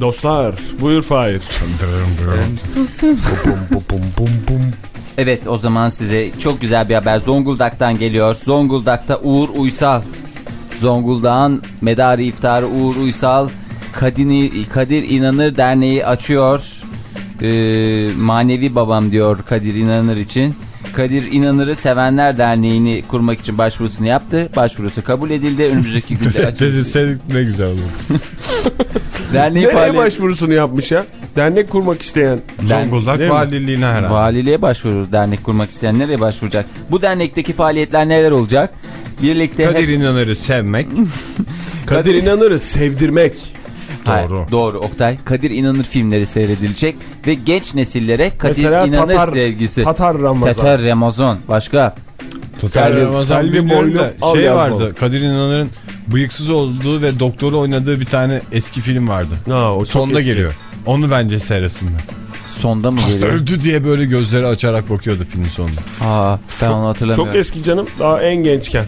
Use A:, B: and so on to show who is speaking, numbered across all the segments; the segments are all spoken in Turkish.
A: Dostlar buyur Fahir.
B: Evet o zaman size çok güzel bir haber Zonguldak'tan geliyor. Zonguldak'ta Uğur Uysal. Zonguldak'ın medarı iftarı Uğur Uysal Kadini, Kadir İnanır Derneği açıyor. Ee, manevi babam diyor Kadir İnanır için. Kadir İnanır'ı Sevenler Derneği'ni kurmak için başvurusunu yaptı. Başvurusu kabul edildi. Önümüzdeki günde.
A: Sen ne güzel olur.
B: Derneği
A: Nereye
B: faaliyet-
A: başvurusunu yapmış ya? Dernek kurmak isteyen.
C: Zonguldak
A: Değil
C: valiliğine herhalde.
B: Valiliğe başvurur dernek kurmak isteyen nereye başvuracak? Bu dernekteki faaliyetler neler olacak? Birlikte hep-
C: Kadir İnanır'ı sevmek.
A: Kadir İnanır'ı sevdirmek.
B: Hayır,
C: Doğru.
B: doğru Oktay. Kadir İnanır filmleri seyredilecek ve genç nesillere Kadir
A: Mesela
B: İnanır
A: Tatar,
B: sevgisi.
A: Tatar Ramazan.
B: Tatar Ramazan. Başka?
C: Total
A: Selvi-
C: Ramazan
A: Selvi boylu
C: şey vardı. Kadir İnanır'ın bıyıksız olduğu ve doktoru oynadığı bir tane eski film vardı.
A: Ha, o çok
C: Sonda
A: eski.
C: geliyor. Onu bence seyretsinler.
B: Sonda mı
C: Hasta
B: geliyor?
C: öldü diye böyle gözleri açarak bakıyordu filmin sonunda.
B: Aa, ben onu hatırlamıyorum.
A: Çok eski canım. Daha en gençken.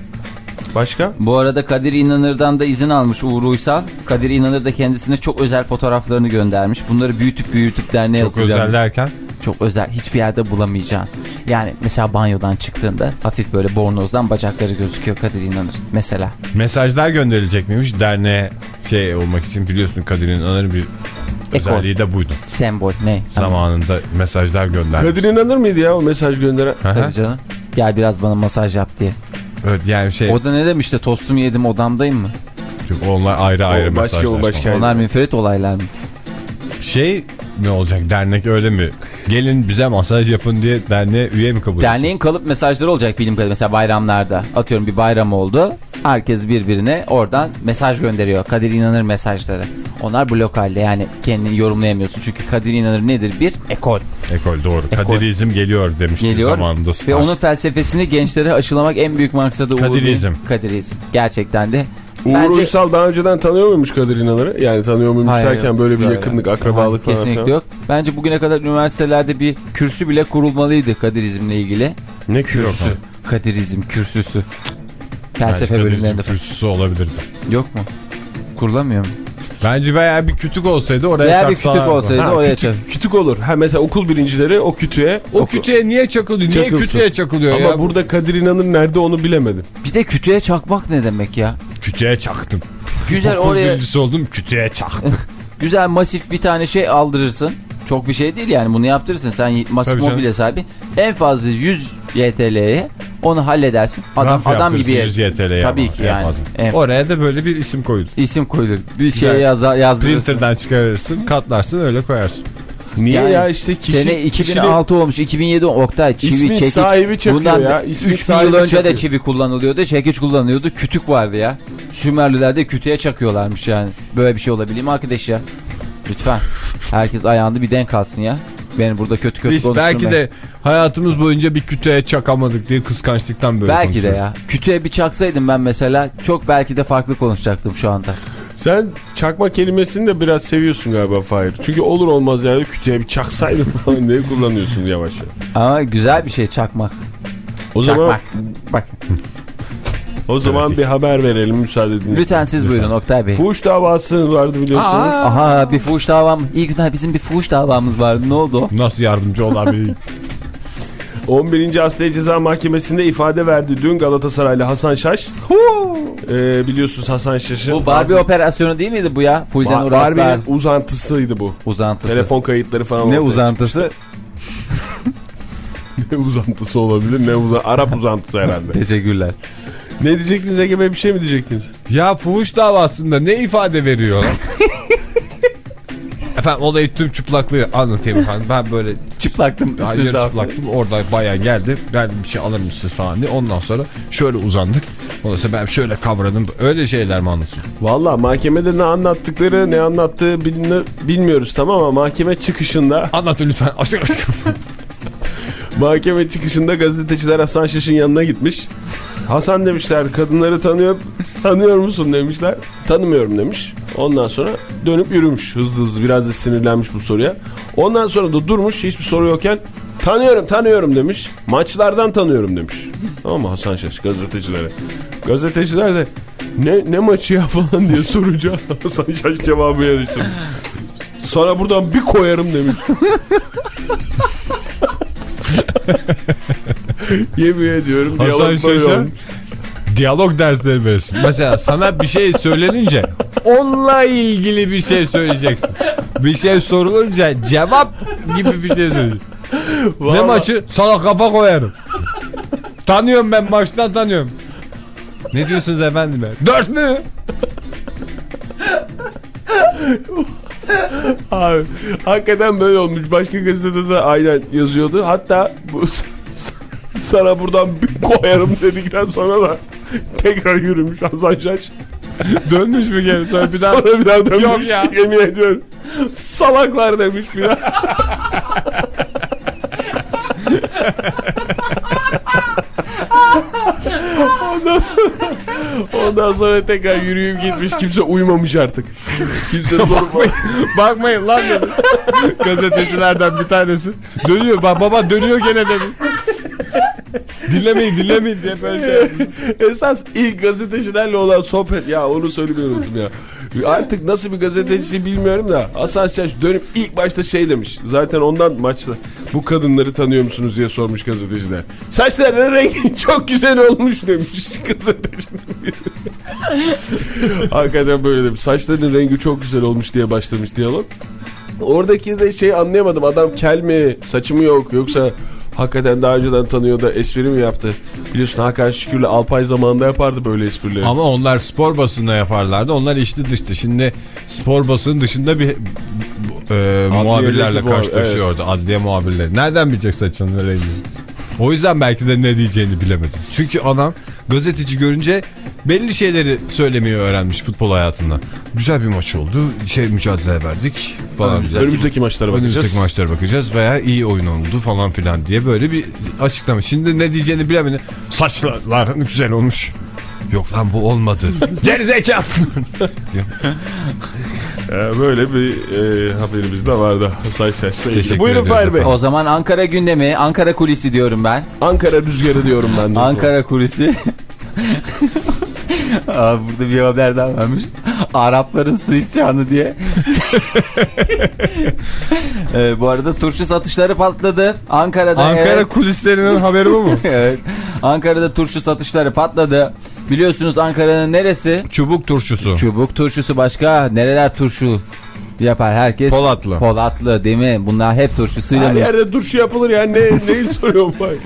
A: Başka?
B: Bu arada Kadir İnanır'dan da izin almış Uğur Uysal. Kadir İnanır da kendisine çok özel fotoğraflarını göndermiş. Bunları büyütüp büyütüp derneğe
C: Çok özel derken.
B: Çok özel. Hiçbir yerde bulamayacağın. Yani mesela banyodan çıktığında hafif böyle bornozdan bacakları gözüküyor Kadir İnanır. Mesela.
C: Mesajlar gönderilecek miymiş derneğe şey olmak için biliyorsun Kadir İnanır'ın bir
B: Ekol.
C: özelliği de buydu.
B: Sembol ne?
C: Zamanında mesajlar göndermiş.
A: Kadir İnanır mıydı ya o mesaj gönderen?
B: Tabii canım. Gel biraz bana masaj yap diye.
C: Evet, yani şey
B: O da ne demişti? Tostumu yedim odamdayım mı?
C: onlar ayrı ayrı
A: O başka,
C: mesajlar.
A: o başka.
B: Onlar müferit olaylar mı?
C: Şey mi olacak dernek öyle mi? Gelin bize masaj yapın diye derneğe üye mi kabul?
B: Derneğin kalıp mesajları olacak bilim kadarıyla. Mesela bayramlarda. Atıyorum bir bayram oldu. Herkes birbirine oradan mesaj gönderiyor. Kadir İnanır mesajları. Onlar blok halde yani kendini yorumlayamıyorsun. Çünkü Kadir İnanır nedir? Bir ekol.
C: Ekol doğru.
B: Ekol.
C: Kadirizm geliyor demişti
B: Geliyor
C: zamanında.
B: ve
C: Star.
B: onun felsefesini gençlere aşılamak en büyük maksadı Uğur.
C: Kadirizm.
B: Kadirizm. Gerçekten de.
A: Uğur
B: Bence-
A: Uysal daha önceden tanıyor muymuş Kadir İnanır'ı? Yani tanıyor muymuş
B: Hayır,
A: derken
B: yok.
A: böyle bir yakınlık,
B: yok.
A: akrabalık falan
B: Kesinlikle
A: filan.
B: yok. Bence bugüne kadar üniversitelerde bir kürsü bile kurulmalıydı Kadirizmle ilgili.
A: Ne kürsüsü?
B: Kadirizm kürsüsü. Felsefe
C: Belki
B: bölümlerinde
C: Kadirizm kürsüsü olabilirdi.
B: yok mu? Kurulamıyor mu?
C: Bence bayağı bir kütük olsaydı oraya
B: Veya bir
C: çaksalardı.
B: kütük olsaydı
A: Ha,
B: oraya
A: kütük,
B: çak.
A: kütük olur. Ha mesela okul birincileri o kütüğe.
C: O kütüğe niye çakılıyor? Niye
A: Çakılsın.
C: kütüğe çakılıyor
A: Ama
C: ya?
A: burada Kadir İnanır nerede onu bilemedim.
B: Bir de kütüğe çakmak ne demek ya?
C: Kütüğe çaktım.
B: Güzel
C: Okul
B: oraya
C: birincisi oldum kütüğe çaktım.
B: güzel masif bir tane şey aldırırsın. Çok bir şey değil yani bunu yaptırırsın. Sen masif
C: Tabii canım.
B: mobilya sahibi. En fazla 100 YTL'ye onu halledersin. Adam
C: Raf
B: adam gibi
C: yaptırsın
B: yer.
C: 100 YTL'ye
B: Tabii ki
C: en
B: yani.
C: fazla.
B: En-
C: Oraya da böyle bir isim koydun.
B: isim koyulur. Bir şeye yaza, yazdırırsın.
C: Printer'dan çıkarırsın, katlarsın öyle koyarsın.
A: Niye
B: Yani
A: ya işte kişi,
B: Sene 2006 olmuş 2007 Oktay çivi
A: İsmin
B: çekiç.
A: sahibi çakıyor
B: Bundan
A: ya, ismin
B: 3000 yıl
A: sahibi
B: önce de
A: çakıyor.
B: çivi kullanılıyordu. Çekiç kullanılıyordu. Kütük vardı ya. Sümerlilerde kütüğe çakıyorlarmış yani. Böyle bir şey olabilir mi arkadaş ya? Lütfen. Herkes ayağında bir denk alsın ya. Beni burada kötü kötü
C: Biz belki de hayatımız boyunca bir kütüğe çakamadık diye kıskançlıktan böyle
B: Belki de ya. Kütüğe bir çaksaydım ben mesela çok belki de farklı konuşacaktım şu anda.
A: Sen çakma kelimesini de biraz seviyorsun galiba Fahir. Çünkü olur olmaz yani kütüğe bir çaksaydın falan diye kullanıyorsun yavaş yavaş.
B: Ama güzel bir şey çakmak.
A: O zaman
B: Çakmak. Bak
A: o zaman bir haber verelim müsaade edin.
B: lütfen siz buyurun Oktay Bey.
A: Fuhuş davası vardı biliyorsunuz.
B: Aha bir fuhuş davam. İyi günler bizim bir fuhuş davamız vardı. Ne oldu?
C: Nasıl yardımcı olabilir?
A: 11. Asliye Ceza Mahkemesi'nde ifade verdi dün Galatasaraylı Hasan Şaş. Ee, biliyorsunuz Hasan Şaş'ın
B: Bu Barbie operasyonu değil miydi bu ya? Fulden
A: Ba-. Barbie'nin uzantısıydı bu.
B: Uzantısı.
A: Telefon kayıtları falan.
B: Ne uzantısı?
A: Ne uzantısı olabilir ne uzan Arap uzantısı herhalde.
B: Teşekkürler.
A: ne diyecektiniz Ege Bey bir şey mi diyecektiniz?
C: ya fuhuş davasında ne ifade veriyor? Efendim olayı tüm çıplaklığı anlatayım efendim. Ben böyle
B: Çıplaktım.
C: Hayır çıplaktım. Orada bayan geldi. Ben bir şey alır mısınız falan diye. Ondan sonra şöyle uzandık. Ondan sonra ben şöyle kavradım. Öyle şeyler mi anlatıyor?
A: Valla mahkemede ne anlattıkları ne anlattığı biline- bilmiyoruz tamam ama mahkeme çıkışında
C: Anlatın lütfen. Açık açık.
A: mahkeme çıkışında gazeteciler Hasan Şaş'ın yanına gitmiş. Hasan demişler kadınları tanıyor tanıyor musun demişler. Tanımıyorum demiş. Ondan sonra dönüp yürümüş hızlı hızlı biraz da sinirlenmiş bu soruya. Ondan sonra da durmuş hiçbir soru yokken tanıyorum tanıyorum demiş. Maçlardan tanıyorum demiş. Tamam mı Hasan Şaş gazetecilere. Gazeteciler de ne, ne maçı ya falan diye sorunca Hasan Şaş cevabı yarıştı. Sana buradan bir koyarım demiş. Yemin ediyorum.
C: Hasan Şaş'a. Diyalog dersleri verirsin. Mesela sana bir şey söylenince onunla ilgili bir şey söyleyeceksin. Bir şey sorulunca cevap gibi bir şey söyleyeceksin. Ne
A: Vallahi-
C: maçı? Sana kafa koyarım. Tanıyorum ben maçtan tanıyorum. Ne diyorsunuz efendim? ya? Dört mü?
A: Abi, hakikaten böyle olmuş. Başka gazetede de aynen yazıyordu. Hatta bu sana buradan bir koyarım dedikten sonra da tekrar yürümüş Hasan Şaş.
C: Dönmüş mü geri sonra bir daha?
A: Sonra bir daha dönmüş.
C: Yok ya.
A: Yemin ediyorum. Salaklar demiş bir daha. ondan sonra, ondan sonra tekrar yürüyüp gitmiş. Kimse uyumamış artık. Kimse sorup
C: Bakmayın lan dedi. Gazetecilerden bir tanesi. Dönüyor bak baba dönüyor gene demiş. Dinlemeyin dinlemeyin diye böyle şey.
A: Esas ilk gazetecilerle olan sohbet ya onu söylemeyi unuttum ya. Artık nasıl bir gazetecisi bilmiyorum da Hasan Şaş dönüp ilk başta şey demiş. Zaten ondan maçta bu kadınları tanıyor musunuz diye sormuş gazeteciler. Saçlarının rengi çok güzel olmuş demiş gazeteciler. Hakikaten böyle demiş. Saçlarının rengi çok güzel olmuş diye başlamış diyalog. Oradaki de şey anlayamadım. Adam kel mi, saçı mı yok yoksa hakikaten daha önceden tanıyor da espri mi yaptı? Biliyorsun Hakan Şükür'le Alpay zamanında yapardı böyle esprileri.
C: Ama onlar spor basında yaparlardı. Onlar içli dıştı. Şimdi spor basının dışında bir e, muhabirlerle karşılaşıyordu. Adliye muhabirleri. Nereden bilecek saçının rengini? O yüzden belki de ne diyeceğini bilemedim. Çünkü adam gazeteci görünce belli şeyleri söylemeyi öğrenmiş futbol hayatında. Güzel bir maç oldu. Şey mücadele verdik falan.
B: güzel.
A: Önümüzdeki maçlara bakacağız.
C: Önümüzdeki maçlara bakacağız veya iyi oyun oldu falan filan diye böyle bir açıklama. Şimdi ne diyeceğini bilemedim. Saçlar güzel olmuş. Yok lan bu olmadı. Gerizekalı.
A: Ee, böyle bir e, haberimiz de vardı Hasan Şaş'la ilgili.
C: Teşekkür
A: Buyurun Fahir Bey.
B: O zaman Ankara gündemi, Ankara kulisi diyorum ben.
A: Ankara rüzgarı diyorum ben de.
B: Ankara kulisi. Aa, burada bir haber daha varmış. Arapların su isyanı diye. ee, bu arada turşu satışları patladı. Ankara'da
C: Ankara
B: evet,
C: kulislerinin haberi bu mu?
B: evet. Ankara'da turşu satışları patladı. Biliyorsunuz Ankara'nın neresi?
C: Çubuk turşusu.
B: Çubuk turşusu başka. Nereler turşu yapar herkes?
C: Polatlı.
B: Polatlı değil mi? Bunlar hep turşusuyla
A: Her
B: mı?
A: yerde turşu yapılır ya. Ne, neyi soruyorum Fahir?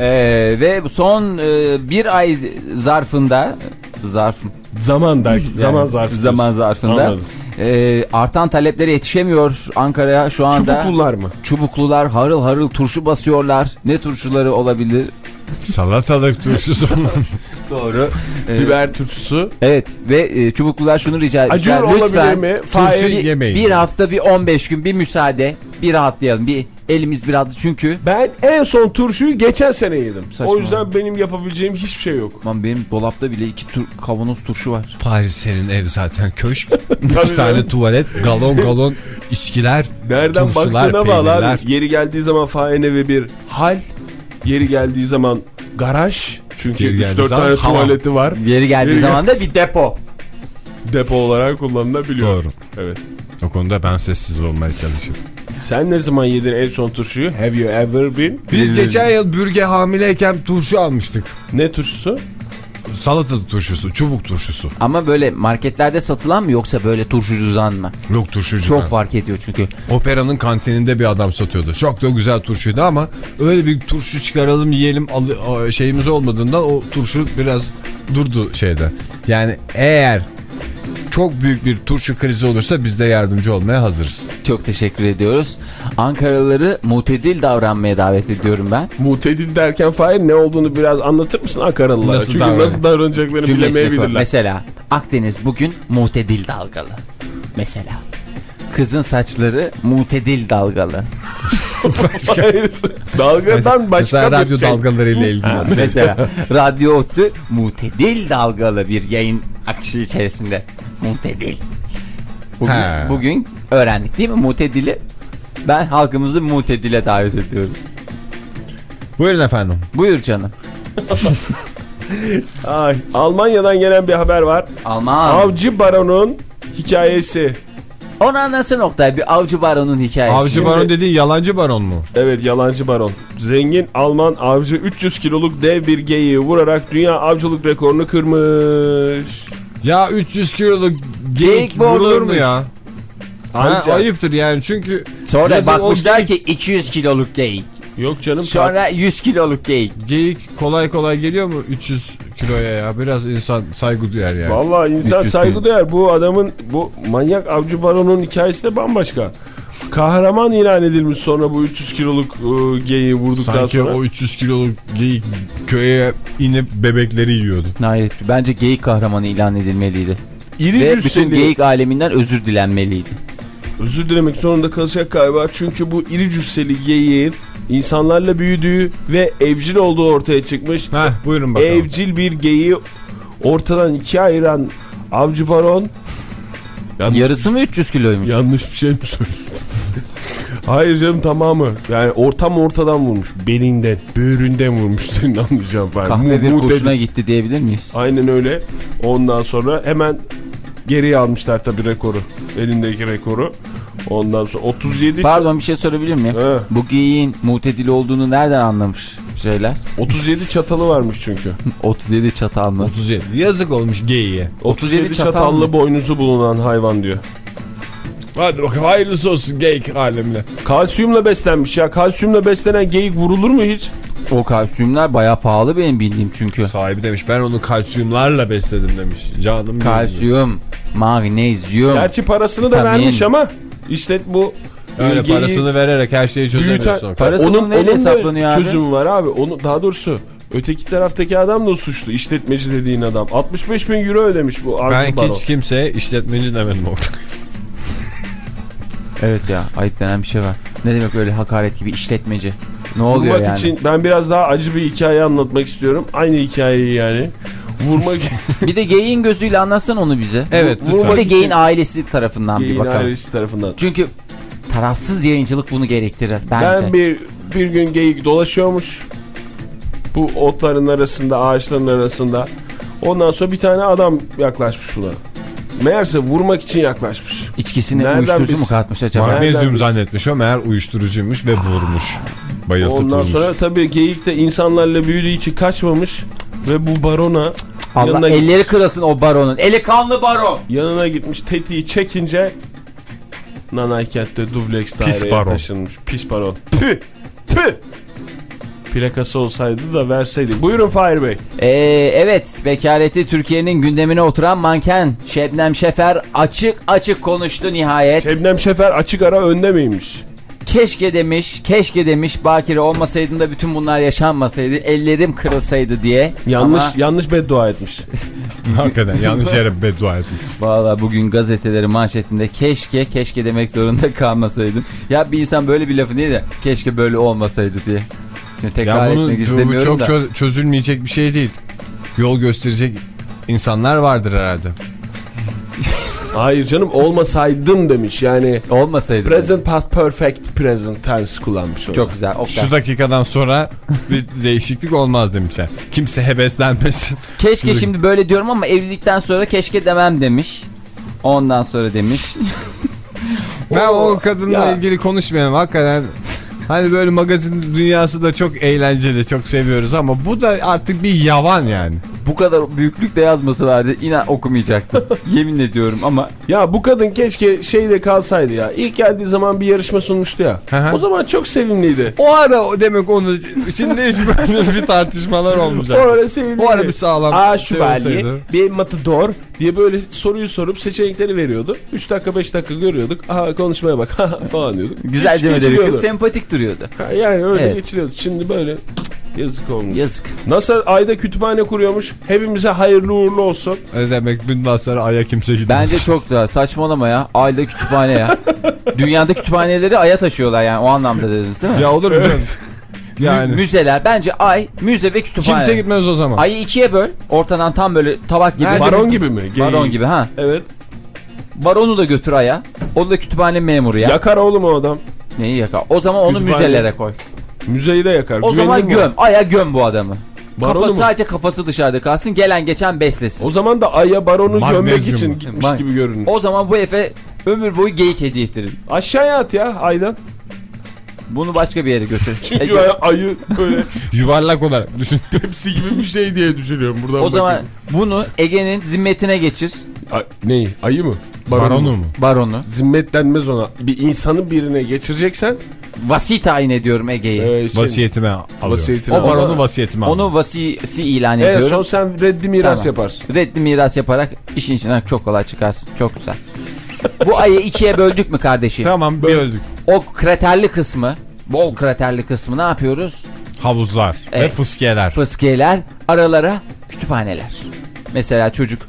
B: Ee, ve son e, bir ay zarfında zarf
A: Zaman der. zaman
B: yani
A: zarfı.
B: zaman zarfında
A: Anladım.
B: e, artan taleplere yetişemiyor Ankara şu anda.
A: Çubuklular mı?
B: Çubuklular harıl harıl turşu basıyorlar. Ne turşuları olabilir?
C: Salatalık turşusu.
B: Doğru. Ee,
A: Biber turşusu.
B: Evet ve e, çubuklular şunu rica edeceğim.
A: olabilir
B: Lütfen
A: mi?
C: Turşu
A: Fahir.
C: yemeyin.
B: bir hafta bir 15 gün bir müsaade. Bir rahatlayalım. Bir elimiz bir rahat çünkü
A: Ben en son turşuyu geçen sene yedim.
B: Saçma.
A: O yüzden benim yapabileceğim hiçbir şey yok.
B: Aman benim dolapta bile iki tur, kavanoz turşu var.
C: Paris senin ev zaten köşk. Üç tane tuvalet, galon galon içkiler.
A: Nereden
C: turşular,
A: baktığına bağlı abi. Yeri geldiği zaman fahine ve bir hal. Yeri geldiği zaman garaj. Çünkü
C: Yeri geldiği
A: 3-4
C: zaman
A: tane
C: hamam.
A: tuvaleti var.
B: Yeri geldiği
A: Yeri
B: zaman da bir depo.
A: Depo olarak kullanılabiliyor.
C: Doğru.
A: Evet.
C: O konuda ben sessiz olmaya çalışıyorum.
A: Sen ne zaman yedin en son turşuyu? Have you ever been?
C: Biz geçen yıl bürge hamileyken turşu almıştık.
A: Ne turşusu?
C: Salatalık turşusu, çubuk turşusu.
B: Ama böyle marketlerde satılan mı yoksa böyle turşucudan mı?
C: Yok turşucu.
B: Çok fark ediyor çünkü.
C: Operanın kantininde bir adam satıyordu. Çok da güzel turşuydu ama öyle bir turşu çıkaralım yiyelim şeyimiz olmadığından o turşu biraz durdu şeyde. Yani eğer çok büyük bir turşu krizi olursa biz de yardımcı olmaya hazırız.
B: Çok teşekkür ediyoruz. Ankaralıları mutedil davranmaya davet ediyorum ben.
A: Mutedil derken Fahir ne olduğunu biraz anlatır mısın Ankaralılara?
C: Nasıl
A: Çünkü
C: davran-
A: nasıl davranacaklarını
B: Cümle
A: bilemeyebilirler.
B: Mesela Akdeniz bugün mutedil dalgalı. Mesela. Kızın saçları mutedil dalgalı.
A: Hayır. Dalgadan başka
C: Mesela
A: bir
C: radyo
A: şey.
C: dalgalarıyla ilgili.
B: Mesela radyo ottu mutedil dalgalı bir yayın akışı içerisinde. Mutedil. Bugün, bugün öğrendik değil mi mutedili? Ben halkımızı mutedile davet ediyorum.
C: Buyurun efendim.
B: Buyur canım.
A: Ay, Almanya'dan gelen bir haber var.
B: Alman.
A: Avcı Baron'un hikayesi.
B: Onu anlasın Oktay bir avcı baronun hikayesi.
C: Avcı baron dediğin yalancı baron mu?
A: Evet yalancı baron. Zengin Alman avcı 300 kiloluk dev bir geyiği vurarak dünya avcılık rekorunu kırmış.
C: Ya 300 kiloluk
B: Geyik mi
C: vurulur mu ya? Ha, ayıptır yani çünkü
B: Sonra
C: Yazın o
B: bakmışlar
C: geyik-
B: ki 200 kiloluk geyik.
A: Yok canım.
B: Sonra 100 kiloluk geyik.
C: geyik kolay kolay geliyor mu 300 kiloya ya? Biraz insan saygı duyar yani.
A: Vallahi insan
B: 300
A: saygı duyar. Bu adamın bu manyak avcı baronun hikayesi de bambaşka. Kahraman ilan edilmiş sonra bu 300 kiloluk e, geyiği vurduktan
C: Sanki
A: sonra.
C: o 300 kiloluk geyik köye inip bebekleri yiyordu.
B: Hayır bence geyik kahramanı ilan edilmeliydi.
A: İri
B: Ve bütün
A: cüsseli.
B: geyik aleminden özür dilenmeliydi.
A: Özür dilemek zorunda kalacak galiba. Çünkü bu iri cüsseli geyiğin insanlarla büyüdüğü ve evcil olduğu ortaya çıkmış.
C: Heh buyurun bakalım.
A: Evcil bir geyiği ortadan ikiye ayıran avcı baron. Yanlış,
B: Yarısı mı 300 kiloymuş?
A: yanlış bir şey mi söyledim? Hayır canım tamamı. Yani ortam ortadan vurmuş. Belinden, böğründen vurmuş senin anlayacağın falan.
B: Kahve bir kurşuna gitti diyebilir miyiz?
A: Aynen öyle. Ondan sonra hemen geriye almışlar tabii rekoru. Elindeki rekoru. Ondan sonra 37
B: Pardon bir şey sorabilir miyim?
A: He.
B: Bu geyiğin mutedil olduğunu nereden anlamış şeyler?
A: 37 çatalı varmış çünkü.
B: 37 çatal mı?
C: 37. Yazık olmuş geyiğe.
A: 37
B: çatal
A: çatallı
B: mı?
A: boynuzu bulunan hayvan diyor.
C: Hadi bakalım hayırlısı olsun geyik alemine.
A: Kalsiyumla beslenmiş ya. Kalsiyumla beslenen geyik vurulur mu hiç?
B: O kalsiyumlar bayağı pahalı benim bildiğim çünkü.
C: Sahibi demiş ben onu kalsiyumlarla besledim demiş. Canım.
B: Kalsiyum, magnezyum.
A: Gerçi parasını da
B: Vitamin.
A: vermiş ama işte bu
C: Öyle
A: e, geyiği
C: parasını vererek her şeyi çözemiyorsun.
B: Parası
A: onun,
B: neyle
A: onun
B: hesaplanıyor abi?
A: çözümü var abi. Onu daha doğrusu öteki taraftaki adam da suçlu. işletmeci dediğin adam. 65 bin euro ödemiş bu
C: Ben hiç kimseye işletmeci demedim o.
B: Evet ya ayıp denen bir şey var. Ne demek öyle hakaret gibi işletmeci? Ne oluyor
A: Vurmak
B: yani?
A: için ben biraz daha acı bir hikaye anlatmak istiyorum. Aynı hikayeyi yani. Vurmak
B: Bir de geyiğin gözüyle anlatsan onu bize.
C: Evet,
B: Bu-
A: lütfen.
B: Bir de
A: için-
B: geyiğin ailesi tarafından bir
A: Geyiğin
B: bakalım.
A: ailesi tarafından.
B: Çünkü tarafsız yayıncılık bunu gerektirir bence.
A: Ben bir bir gün geyik dolaşıyormuş. Bu otların arasında, ağaçların arasında. Ondan sonra bir tane adam yaklaşmış buna. Meğerse vurmak için yaklaşmış.
B: İçkisine
A: Nereden
B: uyuşturucu mu
A: bilsin?
B: katmış acaba?
C: Magnezyum zannetmiş o meğer uyuşturucuymuş ve vurmuş. Bayıltıp
A: Ondan
C: vurmuş.
A: sonra tabii geyik de insanlarla büyüdüğü için kaçmamış. Ve bu barona
B: Allah
A: yanına,
B: elleri kırılsın o baronun. Eli kanlı baron.
A: yanına gitmiş tetiği çekince Nanay kentte dubleks
C: Pis
A: daireye
C: baron.
A: taşınmış. Pis baron. Püh! Püh! Plakası olsaydı da verseydik. Buyurun Fahir Bey.
B: Ee, evet bekareti Türkiye'nin gündemine oturan manken Şebnem Şefer açık açık konuştu nihayet.
A: Şebnem Şefer açık ara önde miymiş?
B: Keşke demiş, keşke demiş Bakire olmasaydım da bütün bunlar yaşanmasaydı, ellerim kırılsaydı diye.
A: Yanlış
B: Ama
A: yanlış beddua etmiş.
C: Hakikaten yanlış yere beddua etmiş.
B: valla bugün gazetelerin manşetinde keşke, keşke demek zorunda kalmasaydım. Ya bir insan böyle bir lafı niye de keşke böyle olmasaydı diye. Şimdi tekrar
C: Ya bunun
B: etmek
C: bu
B: istemiyorum
C: çok
B: da.
C: çö- çözülmeyecek bir şey değil. Yol gösterecek insanlar vardır herhalde.
A: Hayır canım olmasaydım demiş. Yani
B: Olmasaydı.
A: present past perfect present tense kullanmış. orada.
B: Çok güzel. Oktay.
C: Şu dakikadan sonra bir değişiklik olmaz demişler. Kimse heveslenmesin.
B: Keşke şimdi böyle diyorum ama evlilikten sonra keşke demem demiş. Ondan sonra demiş.
C: Ben o kadınla
A: Ya.
C: ilgili konuşmayalım hakikaten. Hani böyle magazin dünyası da çok eğlenceli, çok seviyoruz ama bu da artık bir yavan yani.
B: Bu kadar büyüklükte yazmasalardı inan okumayacaktım. Yemin ediyorum ama
A: Ya bu kadın keşke şeyde kalsaydı ya. İlk geldiği zaman bir yarışma sunmuştu ya. O zaman çok sevimliydi.
C: O ara demek onu şimdi hiç böyle bir tartışmalar olmayacak.
A: O ara sevimliydi.
C: O ara bir sağlam
A: A
C: şey
A: şövalye,
C: olsaydı.
A: bir matador diye böyle soruyu sorup seçenekleri veriyordu. 3 dakika 5 dakika görüyorduk. Aha konuşmaya bak falan diyorduk.
B: güzelce mi sempatik duruyordu.
A: Yani öyle
B: Evet.
A: geçiliyordu. Şimdi böyle yazık olmuş.
B: Yazık.
A: Nasıl ayda kütüphane kuruyormuş. Hepimize hayırlı uğurlu olsun.
C: Ne demek bundan sonra aya kimse gitmez.
B: Bence çok da saçmalama ya. Ayda kütüphane ya. Dünyada kütüphaneleri aya taşıyorlar yani o anlamda dediniz değil mi?
C: Ya olur mu canım? Yani
B: Müzeler bence ay, müze ve kütüphane.
C: kimse gitmez o zaman.
B: Ayı ikiye böl. Ortadan tam böyle tabak gibi.
A: Baron gibi mi? Gay.
B: Baron gibi ha.
A: Evet.
B: Baronu da götür aya. O da kütüphane memuru ya.
A: Yakar oğlum o adam.
B: Neyi yakar? O zaman onu
A: Kütüphane.
B: müzelere koy.
A: Müzeyi de yakar.
B: O zaman
A: Güvenilir mi
B: göm. Aya göm bu adamı.
A: Baronu
B: Kafa,
A: mu?
B: sadece kafası dışarıda kalsın. Gelen geçen beslesin.
A: O zaman da Ay'a baronu
C: Magnezyum
A: gömmek için gitmiş
B: Bak,
A: gibi görünüyor.
B: O zaman bu Efe ömür boyu geyik hediye ettirir.
A: Aşağıya at ya Ay'dan.
B: Bunu başka bir yere götür.
A: Çünkü
B: Ege,
A: ben ayı böyle
C: Yuvarlak olarak düşün.
A: tepsi gibi bir şey diye düşünüyorum buradan.
B: o zaman
A: bakıyorum.
B: bunu Ege'nin zimmetine geçir.
A: Ay, neyi? Ayı mı?
C: Baronu mu?
B: Baronu.
A: Zimmet denmez ona. Bir insanı birine geçireceksen
B: Vasi tayin ediyorum Ege'yi.
A: e, şey,
C: Vasiyetime alıyor.
A: Vasiyetine
C: o baronu vasiyetime alıyor.
B: Onu vasisi ilan
A: En
B: ediyorum.
A: son sen reddi miras
B: Tamam.
A: yaparsın.
B: Reddi miras yaparak işin içinden çok kolay çıkarsın. Çok güzel. Bu ayı ikiye böldük mü kardeşim?
C: Tamam bir öldük.
B: O kraterli kısmı, bol kraterli kısmı ne yapıyoruz?
C: Havuzlar ve
B: Evet.
C: fıskiyeler.
B: Fıskiyeler, aralara kütüphaneler. Mesela çocuk,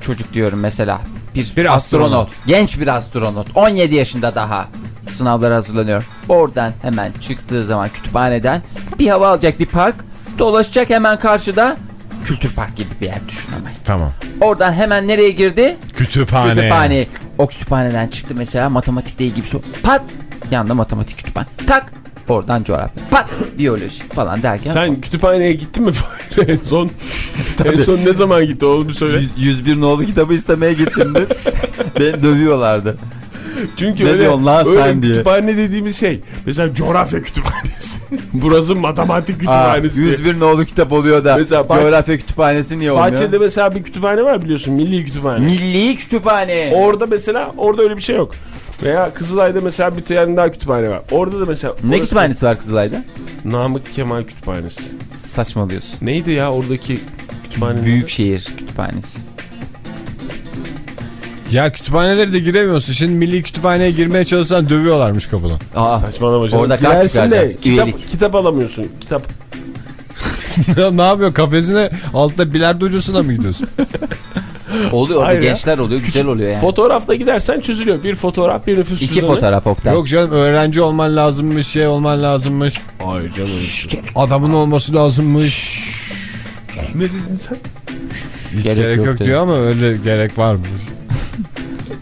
B: çocuk diyorum mesela bir,
C: Bir
B: astronot,
C: astronot.
B: genç bir astronot, 17 yaşında daha sınavlara hazırlanıyor. Oradan hemen çıktığı zaman kütüphaneden bir hava alacak bir park, dolaşacak hemen karşıda kültür park gibi bir yer düşün ama.
C: Tamam.
B: Oradan hemen nereye girdi?
C: Kütüphane.
B: Kütüphane. O kütüphaneden çıktı mesela matematikle ilgili bir soru. Pat! Yanında matematik kütüphane. Tak! Oradan coğrafya. Pat! Biyoloji falan derken.
A: Sen kütüphaneye gittin mi en son? en son ne zaman gitti oğlum söyle.
B: 101 nolu kitabı istemeye gittimdir. Beni dövüyorlardı.
A: Çünkü
B: Ne
A: öyle,
B: lan
A: öyle
B: sen diye.
A: kütüphane dediğimiz şey. Mesela coğrafya kütüphanesi. Burası matematik
B: Aa,
A: kütüphanesi. diye.
B: 101 nolu kitap oluyor da
A: Mesela Bahçe-
B: coğrafya kütüphanesi niye olmuyor?
A: Bahçede mesela bir kütüphane var biliyorsun. Milli kütüphane.
B: Milli kütüphane.
A: Orada mesela orada öyle bir şey yok. Veya Kızılay'da mesela bir tane daha kütüphane var. Orada da mesela...
B: ne
A: orası-
B: kütüphanesi var Kızılay'da?
A: Namık Kemal Kütüphanesi.
B: Saçmalıyorsun.
A: Neydi ya oradaki kütüphane?
B: Büyükşehir kütüphanesi.
C: Ya kütüphanelere de giremiyorsun. Şimdi milli kütüphaneye girmeye çalışsan dövüyorlarmış kapıdan.
B: Aa,
A: Saçmalama canım.
B: Orada kart
A: Girersin de kitap,
B: üyelik.
A: kitap alamıyorsun. Kitap.
C: ne yapıyor? Kafesine altta bilardocusuna mı gidiyorsun?
B: oluyor orada
A: Hayır ya.
B: gençler oluyor güzel oluyor yani.
A: Fotoğrafta gidersen çözülüyor. Bir fotoğraf bir nüfus
B: İki
A: cüzdanı.
B: fotoğraf Oktay.
C: Yok canım öğrenci olman lazımmış, şey olman lazımmış.
A: Hayır canım.
C: Adamın olması lazımmış.
A: ne dedin sen?
C: Hiç
B: Gerek
C: gerek,
B: yok
C: yok, diyor ama öyle gerek varmış.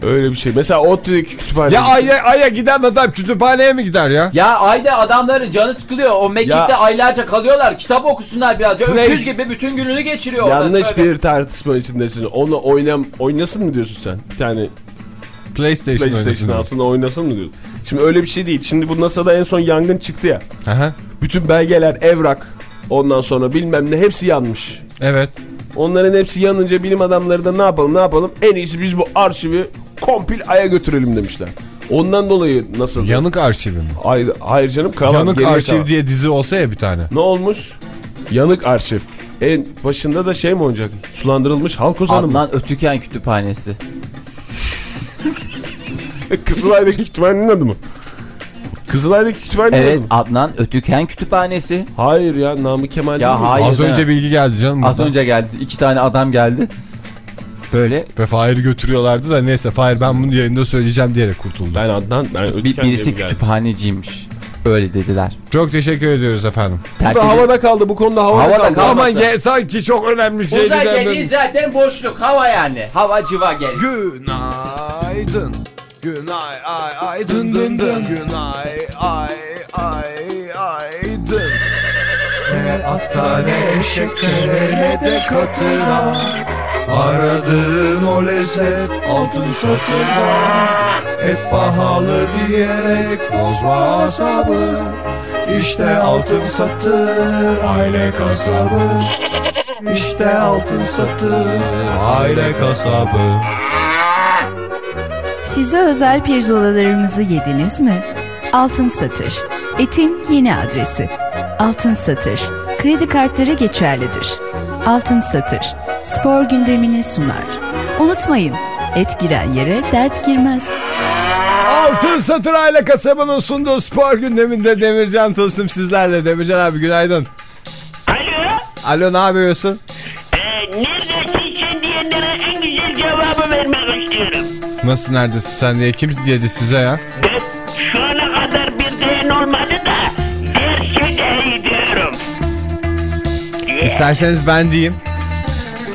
A: Öyle bir şey. Mesela ODTÜ'deki kütüphane.
C: Ya aya, aya giden adam kütüphaneye mi gider ya?
B: Ya ayda adamların canı sıkılıyor. O mekikte
A: Ya-
B: aylarca kalıyorlar. Kitap okusunlar birazcık.
A: Play-
B: Öküz gibi bütün gününü geçiriyor orada.
A: Yanlış bir tartışma içindesin. Onu oynam oynasın mı diyorsun sen? Bir tane
C: PlayStation,
A: PlayStation
C: oynasın.
A: aslında oynasın mı diyorsun? Şimdi öyle bir şey değil. Şimdi bu NASA'da en son yangın çıktı ya.
C: Aha,
A: Bütün belgeler, evrak, ondan sonra bilmem ne hepsi yanmış.
C: Evet.
A: Onların hepsi yanınca bilim adamları da ne yapalım ne yapalım en iyisi biz bu arşivi kompil aya götürelim demişler. Ondan dolayı nasıl?
C: Yanık arşivi mi?
A: Hayır, hayır canım kalan.
C: Yanık arşiv
A: kalan.
C: diye dizi olsa ya bir tane.
A: Ne olmuş? Yanık arşiv. En başında da şey mi olacak? Sulandırılmış halk ozanı mı?
B: Adnan Ötüken Kütüphanesi.
A: Kızılay'daki kütüphanenin adı mı? Kızılay'daki kütüphanenin
B: Evet
A: adı mı?
B: Adnan Ötüken Kütüphanesi.
A: Hayır ya Namık Kemal
B: Ya
A: değil mi?
B: hayır.
C: Az
B: değil
C: önce
B: mi?
C: bilgi geldi canım.
B: Az
C: buradan.
B: önce geldi. iki tane adam geldi. Böyle
C: Ve Fahir'i götürüyorlardı da neyse Fahir ben bunu yayında söyleyeceğim diyerek kurtuldu.
A: Ben Adnan, ben
B: bir, birisi kütüphaneciymiş. Öyle dediler.
C: Çok teşekkür ediyoruz efendim.
A: Bu da havada kaldı bu konuda havada,
B: Havada
A: kaldı.
C: Aman ge- sanki çok önemli şeydi.
B: Uzay dediğin zaten boşluk. Hava yani. Hava civa gel.
D: Günaydın. Günay ay ay dın dın dın. Günay ay ay ay dın. Ne atta ne eşekte ne de katıra. Aradığın o lezzet altın satırda. Hep pahalı diyerek bozma asabı. İşte altın satır aile kasabı.
E: İşte altın satır aile kasabı
F: Size özel pirzolalarımızı yediniz mi? Altın Satır. Etin yeni adresi. Altın Satır. Kredi kartları geçerlidir. Altın Satır. Spor gündemini sunar. Unutmayın, et giren yere dert girmez.
C: Altın Satır Aile Kasabı'nın sunduğu spor gündeminde Demircan Tosun sizlerle. Demircan abi günaydın.
G: Alo.
C: Alo ne yapıyorsun?
G: Ee, neredesin sen diyenlere en güzel cevabı vermek istiyorum.
C: Nasıl neredesin sen diye kim dedi size ya?
G: Ben şu ana kadar bir değen olmadı da dersi de diyorum.
C: İsterseniz ben diyeyim.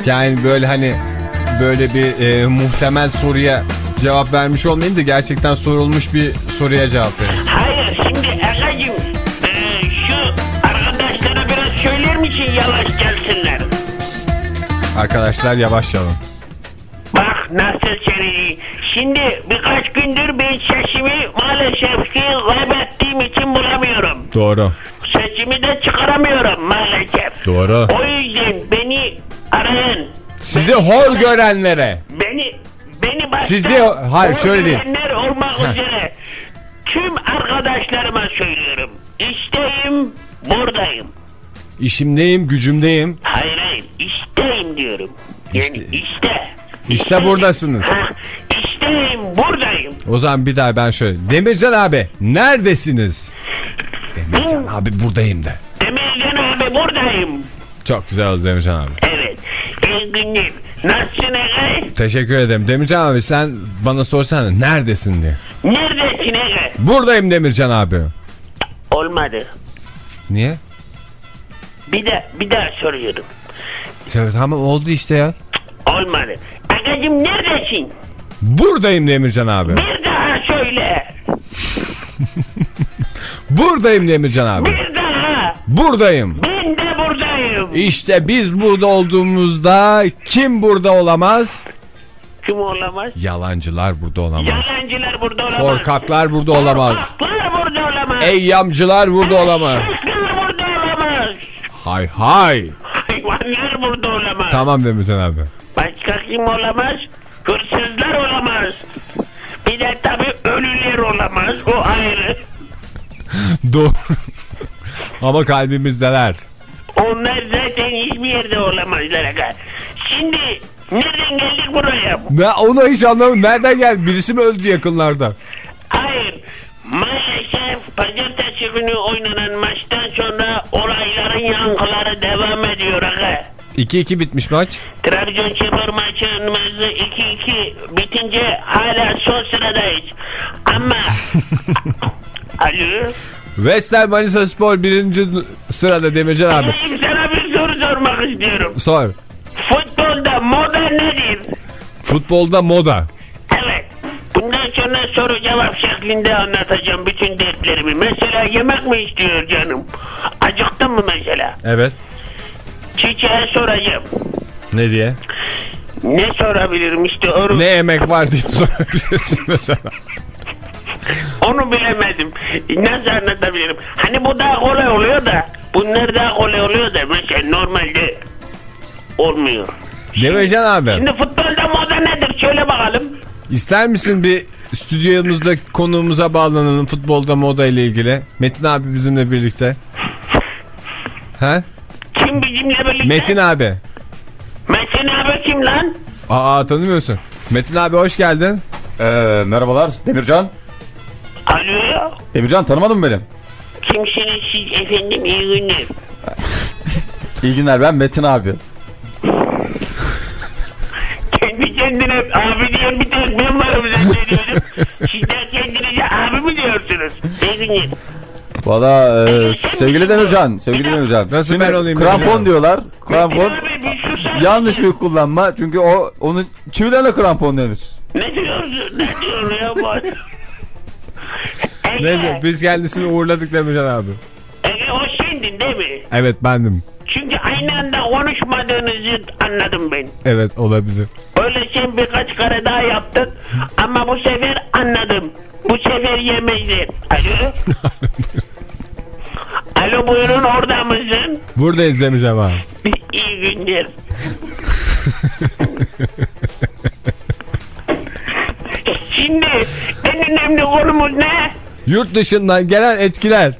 C: Yani böyle hani böyle bir e, muhtemel soruya cevap vermiş olmayayım da gerçekten sorulmuş bir soruya cevap verin.
G: Hayır şimdi Agacım ee, şu arkadaşlara biraz söyler misin yavaş gelsinler.
C: Arkadaşlar yavaş yalın.
G: Bak nasıl seni. Şimdi birkaç gündür ben sesimi maalesef ki kaybettiğim için bulamıyorum.
C: Doğru.
G: Sesimi de çıkaramıyorum maalesef.
C: Doğru.
G: O yüzden beni arayın.
C: Sizi hor görenlere.
G: Beni beni başta
C: Sizi- hayır, şöyle
G: öldürenler olmak üzere tüm arkadaşlarıma söylüyorum. İsteyim buradayım.
C: İşimdeyim, gücümdeyim.
G: Hayır hayır isteyim diyorum. Yani
C: İşte-
G: iste.
C: İşte buradasınız.
G: Ha, isteyim buradayım.
C: O zaman bir daha ben şöyle. Demircan abi neredesiniz? Demircan abi buradayım de.
G: Demircan abi buradayım.
C: Çok güzel oldu Demircan abi.
G: Evet. Günler. Nasılsın Ege?
C: Teşekkür ederim. Demircan abi sen bana sorsana neredesin diye.
G: Neredesin Ege?
C: Buradayım Demircan abi.
G: Olmadı.
C: Niye?
G: Bir de bir daha soruyorum.
C: Ya, tamam oldu işte ya.
G: Olmadı. Agacım neredesin?
C: Buradayım Demircan abi.
G: Bir daha söyle.
C: Buradayım Demircan abi.
G: Bir daha.
C: Buradayım.
G: De buradayım.
C: İşte biz burada olduğumuzda kim burada olamaz?
G: Kim olamaz?
C: Yalancılar burada olamaz.
G: Yalancılar burada olamaz.
C: Korkaklar burada olamaz.
G: Korkaklar burada olamaz.
C: Eyyamcılar burada olamaz.
G: Eşekler burada olamaz.
C: Hay hay.
G: Hayvanlar burada olamaz.
C: Tamam Demircan abi.
G: Başka kim olamaz? Hırsızlar olamaz. Bir de tabii ölüler olamaz. O ayrı.
C: Doğru. Ama kalbimizdeler.
G: Onlar zaten hiçbir yerde olamazlar. aga. Şimdi nereden geldik buraya?
C: Ne, onu hiç anlamadım. Nereden geldi? Birisi mi öldü yakınlarda?
G: Hayır. Maalesef pazartesi günü oynanan maçtan sonra olayların yankıları devam ediyor. Aga.
C: 2-2 bitmiş maç.
G: Trabzonspor maçımız 2-2 bitince hala son sıradayız. Ama... Alo?
C: West Ham Manisa Spor birinci sırada Demircan abi.
G: Ben sana bir soru sormak istiyorum.
C: Sor.
G: Futbolda moda nedir?
C: Futbolda moda.
G: Evet. Bundan sonra soru cevap şeklinde anlatacağım bütün dertlerimi. Mesela yemek mi istiyor canım? Acıktın mı mesela?
C: Evet.
G: Çiçeğe soracağım.
C: Ne diye?
G: Ne sorabilirim işte onu,
C: Ne yemek var diye sorabilirsin mesela.
G: Onu bilemedim. Nasıl anlatabilirim? Hani bu daha kolay oluyor da bunlar daha kolay oluyor da mesela normalde olmuyor.
C: Demircan abi.
G: Şimdi futbolda moda nedir? Söyle bakalım.
C: İster misin bir stüdyomuzda konuğumuza bağlanalım futbolda moda ile ilgili? Metin abi bizimle birlikte. He?
G: Kim bizimle birlikte?
C: Metin abi.
G: Metin abi kim lan?
C: Aa tanımıyorsun. Metin abi hoş geldin.
H: Ee, merhabalar Demircan.
G: Alo.
H: Demircan tanımadın mı beni?
G: Kimsiniz siz efendim? İyi günler.
H: İyi günler ben Metin abi.
G: Kendi kendine abi diyen bir tek ben varım zannediyorum. Siz de kendinize abi mi diyorsunuz? İyi günler.
H: Valla e, sevgili Demircan, sevgili Demircan.
C: Nasıl
H: Şimdi
C: ben olayım
H: Krampon diyorlar. Krampon yanlış bir kullanma çünkü o onu çivilerle krampon denir.
G: Ne diyorsun? Ne diyor ya bu
C: Neyse biz kendisini uğurladık Demircan abi.
G: Ege o sendin değil mi?
C: Evet bendim.
G: Çünkü aynı anda konuşmadığınızı anladım ben.
C: Evet olabilir.
G: Öyle sen birkaç kere daha yaptın ama bu sefer anladım. Bu sefer yemezler. Alo? Alo buyurun orada mısın?
C: Buradayız Demiş abi.
G: İyi günler. Şimdi en önemli konumuz ne?
C: Yurt dışından gelen etkiler.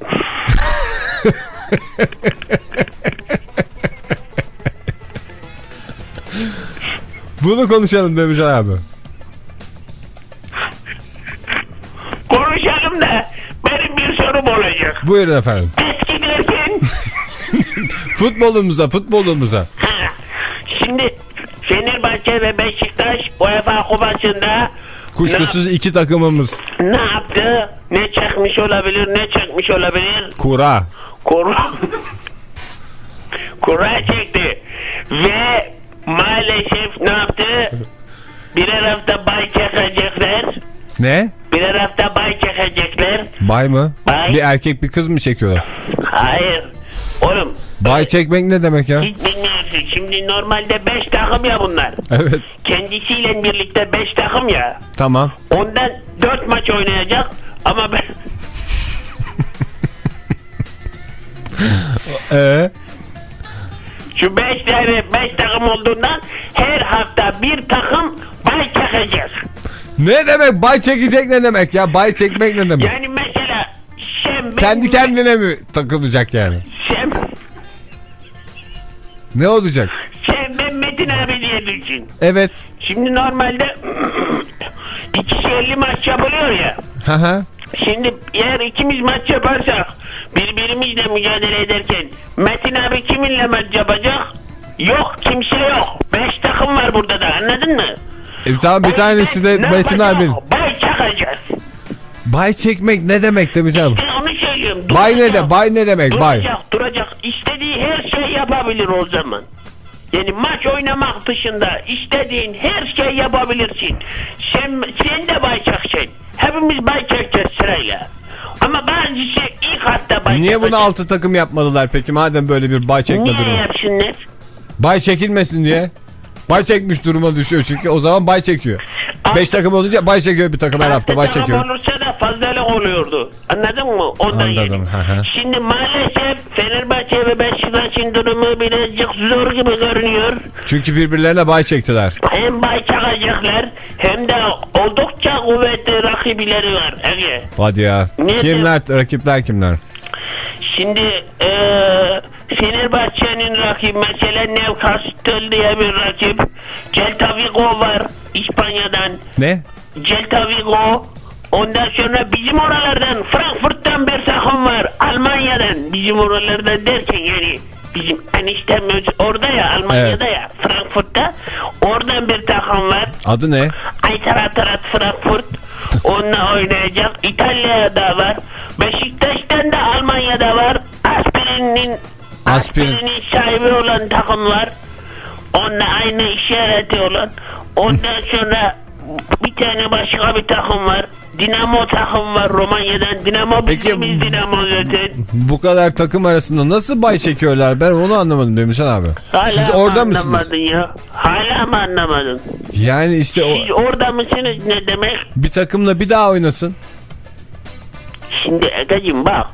C: Bunu konuşalım Demiş abi.
G: Konuşalım da benim bir sorum olacak.
C: Buyurun efendim.
G: Eski derken
C: Futbolumuza, futbolumuza.
G: ha, şimdi Fenerbahçe ve Beşiktaş UEFA Kupası'nda
C: Kuşkusuz iki takımımız.
G: ne yaptı? Ne çekmiş olabilir, ne çekmiş olabilir?
C: Kura.
G: Kuru... Kura çekti. Ve maalesef ne yaptı? Birer hafta bay çekecekler.
C: Ne?
G: Birer hafta bay çekecekler.
C: Bay mı?
G: Bay.
C: Bir erkek bir kız mı çekiyorlar?
G: Hayır. Oğlum
C: Bay çekmek ne demek ya?
G: hiç. Şimdi normalde 5 takım ya bunlar.
C: Evet.
G: Kendisiyle birlikte 5 takım ya.
C: Tamam.
G: Ondan 4 maç oynayacak. Ama ben...
C: Ee?
G: Şu 5 tane 5 takım olduğundan her hafta bir takım bay çekecek.
C: Ne demek bay çekecek ne demek ya? Bay çekmek ne demek?
G: Yani mesela sen
C: Kendi kendine mi takılacak yani?
G: Sen,
C: Ne olacak?
G: sen ben Metin abi diye düşün.
C: Evet.
G: Şimdi normalde ikisi 50 maç yapılıyor ya.
C: Hı hı.
G: Şimdi eğer ikimiz maç yaparsak birbirimizle mücadele ederken Metin abi kiminle maç yapacak? Yok kimse yok. 5 takım var burada da anladın mı?
C: E, tamam bir tanesi de Metin abinin.
G: Bay çakacağız.
C: Bay çekmek ne demek demiş abi?
G: Ben onu söylüyorum.
C: Bay ne
G: Duracak,
C: de bay ne demek bay?
G: Duracak duracak. İstediği her yapabilir o zaman. Yani maç oynamak dışında istediğin her şey yapabilirsin. Sen, sen de bay çakacaksın. Hepimiz bay çekeceğiz sırayla. Ama bazı şey ilk hatta bay
C: Niye bunu altı takım yapmadılar peki madem böyle bir bay çekme
G: Niye
C: durumu?
G: yapsınlar?
C: Bay çekilmesin diye. Bay çekmiş duruma düşüyor çünkü o zaman bay çekiyor. Beş takım olunca bay çekiyor bir takım her hafta bay çekiyor.
G: olursa da fazlalık oluyordu. Anladın mı? Ondan
C: Anladım.
G: Şimdi maalesef Fenerbahçe ve Beşiktaş'ın durumu birazcık zor gibi görünüyor.
C: Çünkü birbirlerine bay çektiler.
G: Hem bay çakacaklar hem de oldukça kuvvetli rakibileri var. Ege.
C: Hadi ya.
G: Niye
C: Kimler rakipler kimler?
G: Şimdi eee Fenerbahçe'nin rakibi mesela Newcastle diye bir rakip. Celta Vigo var İspanya'dan.
C: Ne?
G: Celta Vigo. Ondan sonra bizim oralardan Frankfurt'tan bir takım var. Almanya'dan bizim oralardan derken yani bizim eniştem orada ya Almanya'da ya Frankfurt'ta. Oradan bir takım var.
C: Adı ne?
G: Aytarat Frankfurt. Onunla oynayacak. İtalya'da var. Beşiktaş'tan da Almanya'da var. Aspirin'in
C: Aspirin.
G: Aspirin'in sahibi olan takım var. Onunla aynı işareti olan. Ondan sonra bir tane başka bir takım var. Dinamo takım var Romanya'dan. Dinamo
C: Peki-
G: bildiğimiz Dinamo zaten.
C: Bu kadar takım arasında nasıl bay çekiyorlar? Ben onu anlamadım Demircan abi.
G: Hala
C: Siz orada mısınız?
G: anlamadın ya? Hala mı anlamadın?
C: Yani işte o
G: Siz orada mısınız ne demek?
C: bir takımla bir daha oynasın.
G: Şimdi Egeciğim bak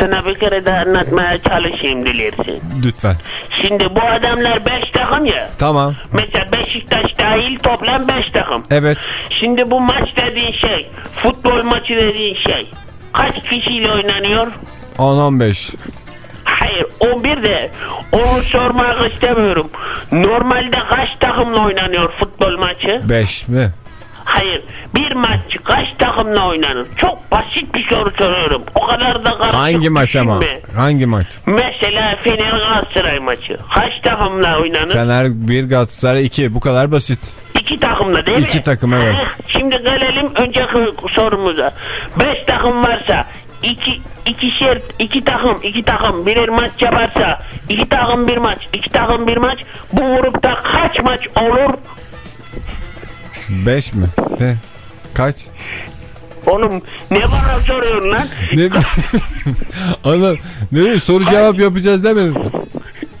G: sana bir kere daha anlatmaya çalışayım dilersin.
C: Lütfen.
G: Şimdi bu adamlar 5 takım ya.
C: Tamam.
G: Mesela Beşiktaş dahil toplam 5 takım.
C: Evet.
G: Şimdi bu maç dediğin şey, futbol maçı dediğin şey kaç kişiyle oynanıyor?
C: 10-15.
G: Hayır 11 de onu sormak istemiyorum. Normalde kaç takımla oynanıyor futbol maçı?
C: 5 mi?
G: Hayır bir maç kaç takımla oynanır? Çok basit bir soru soruyorum. O kadar da karışık
C: Hangi maç ama? Hangi maç?
G: Mesela Fener Galatasaray maçı. Kaç takımla oynanır?
C: Fener 1 Galatasaray 2 bu kadar basit.
G: İki takımla değil mi?
C: İki takım, evet.
G: Şimdi gelelim önceki sorumuza. Beş takım varsa iki ikişer iki takım iki takım birer maç yaparsa iki takım bir maç iki takım bir maç bu grupta kaç maç olur?
C: 5 mi? Ne? Kaç?
G: Oğlum ne bana soruyorsun lan?
C: Ne Ana ne bileyim soru cevap yapacağız demedim.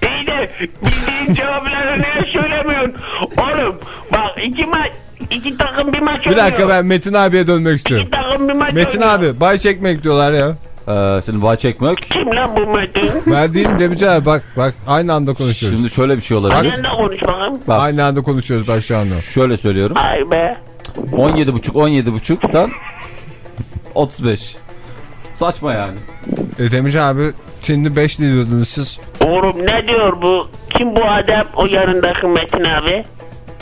G: İyi de bildiğin cevapları niye söylemiyorsun? Oğlum bak iki maç iki takım bir maç
C: Bir
G: oynuyor.
C: dakika ben Metin abiye dönmek istiyorum.
G: İki takım bir maç
C: Metin
G: oynuyor.
C: abi bay çekmek diyorlar ya.
B: Ee, şimdi bay çekmek.
G: Kim lan bu Metin?
I: Ben değilim Demirci abi bak bak aynı anda konuşuyoruz.
B: Şimdi şöyle bir şey olabilir.
G: Sen de konuş bakalım.
B: Bak.
I: Aynı anda konuşuyoruz bak şu anda.
B: Şöyle söylüyorum.
G: Ay be.
B: 17.5 17.5'tan 35. Saçma yani.
I: E, Demirci abi şimdi 5 diyordunuz siz.
G: Oğlum ne diyor bu? Kim bu adam o yanındaki Metin abi?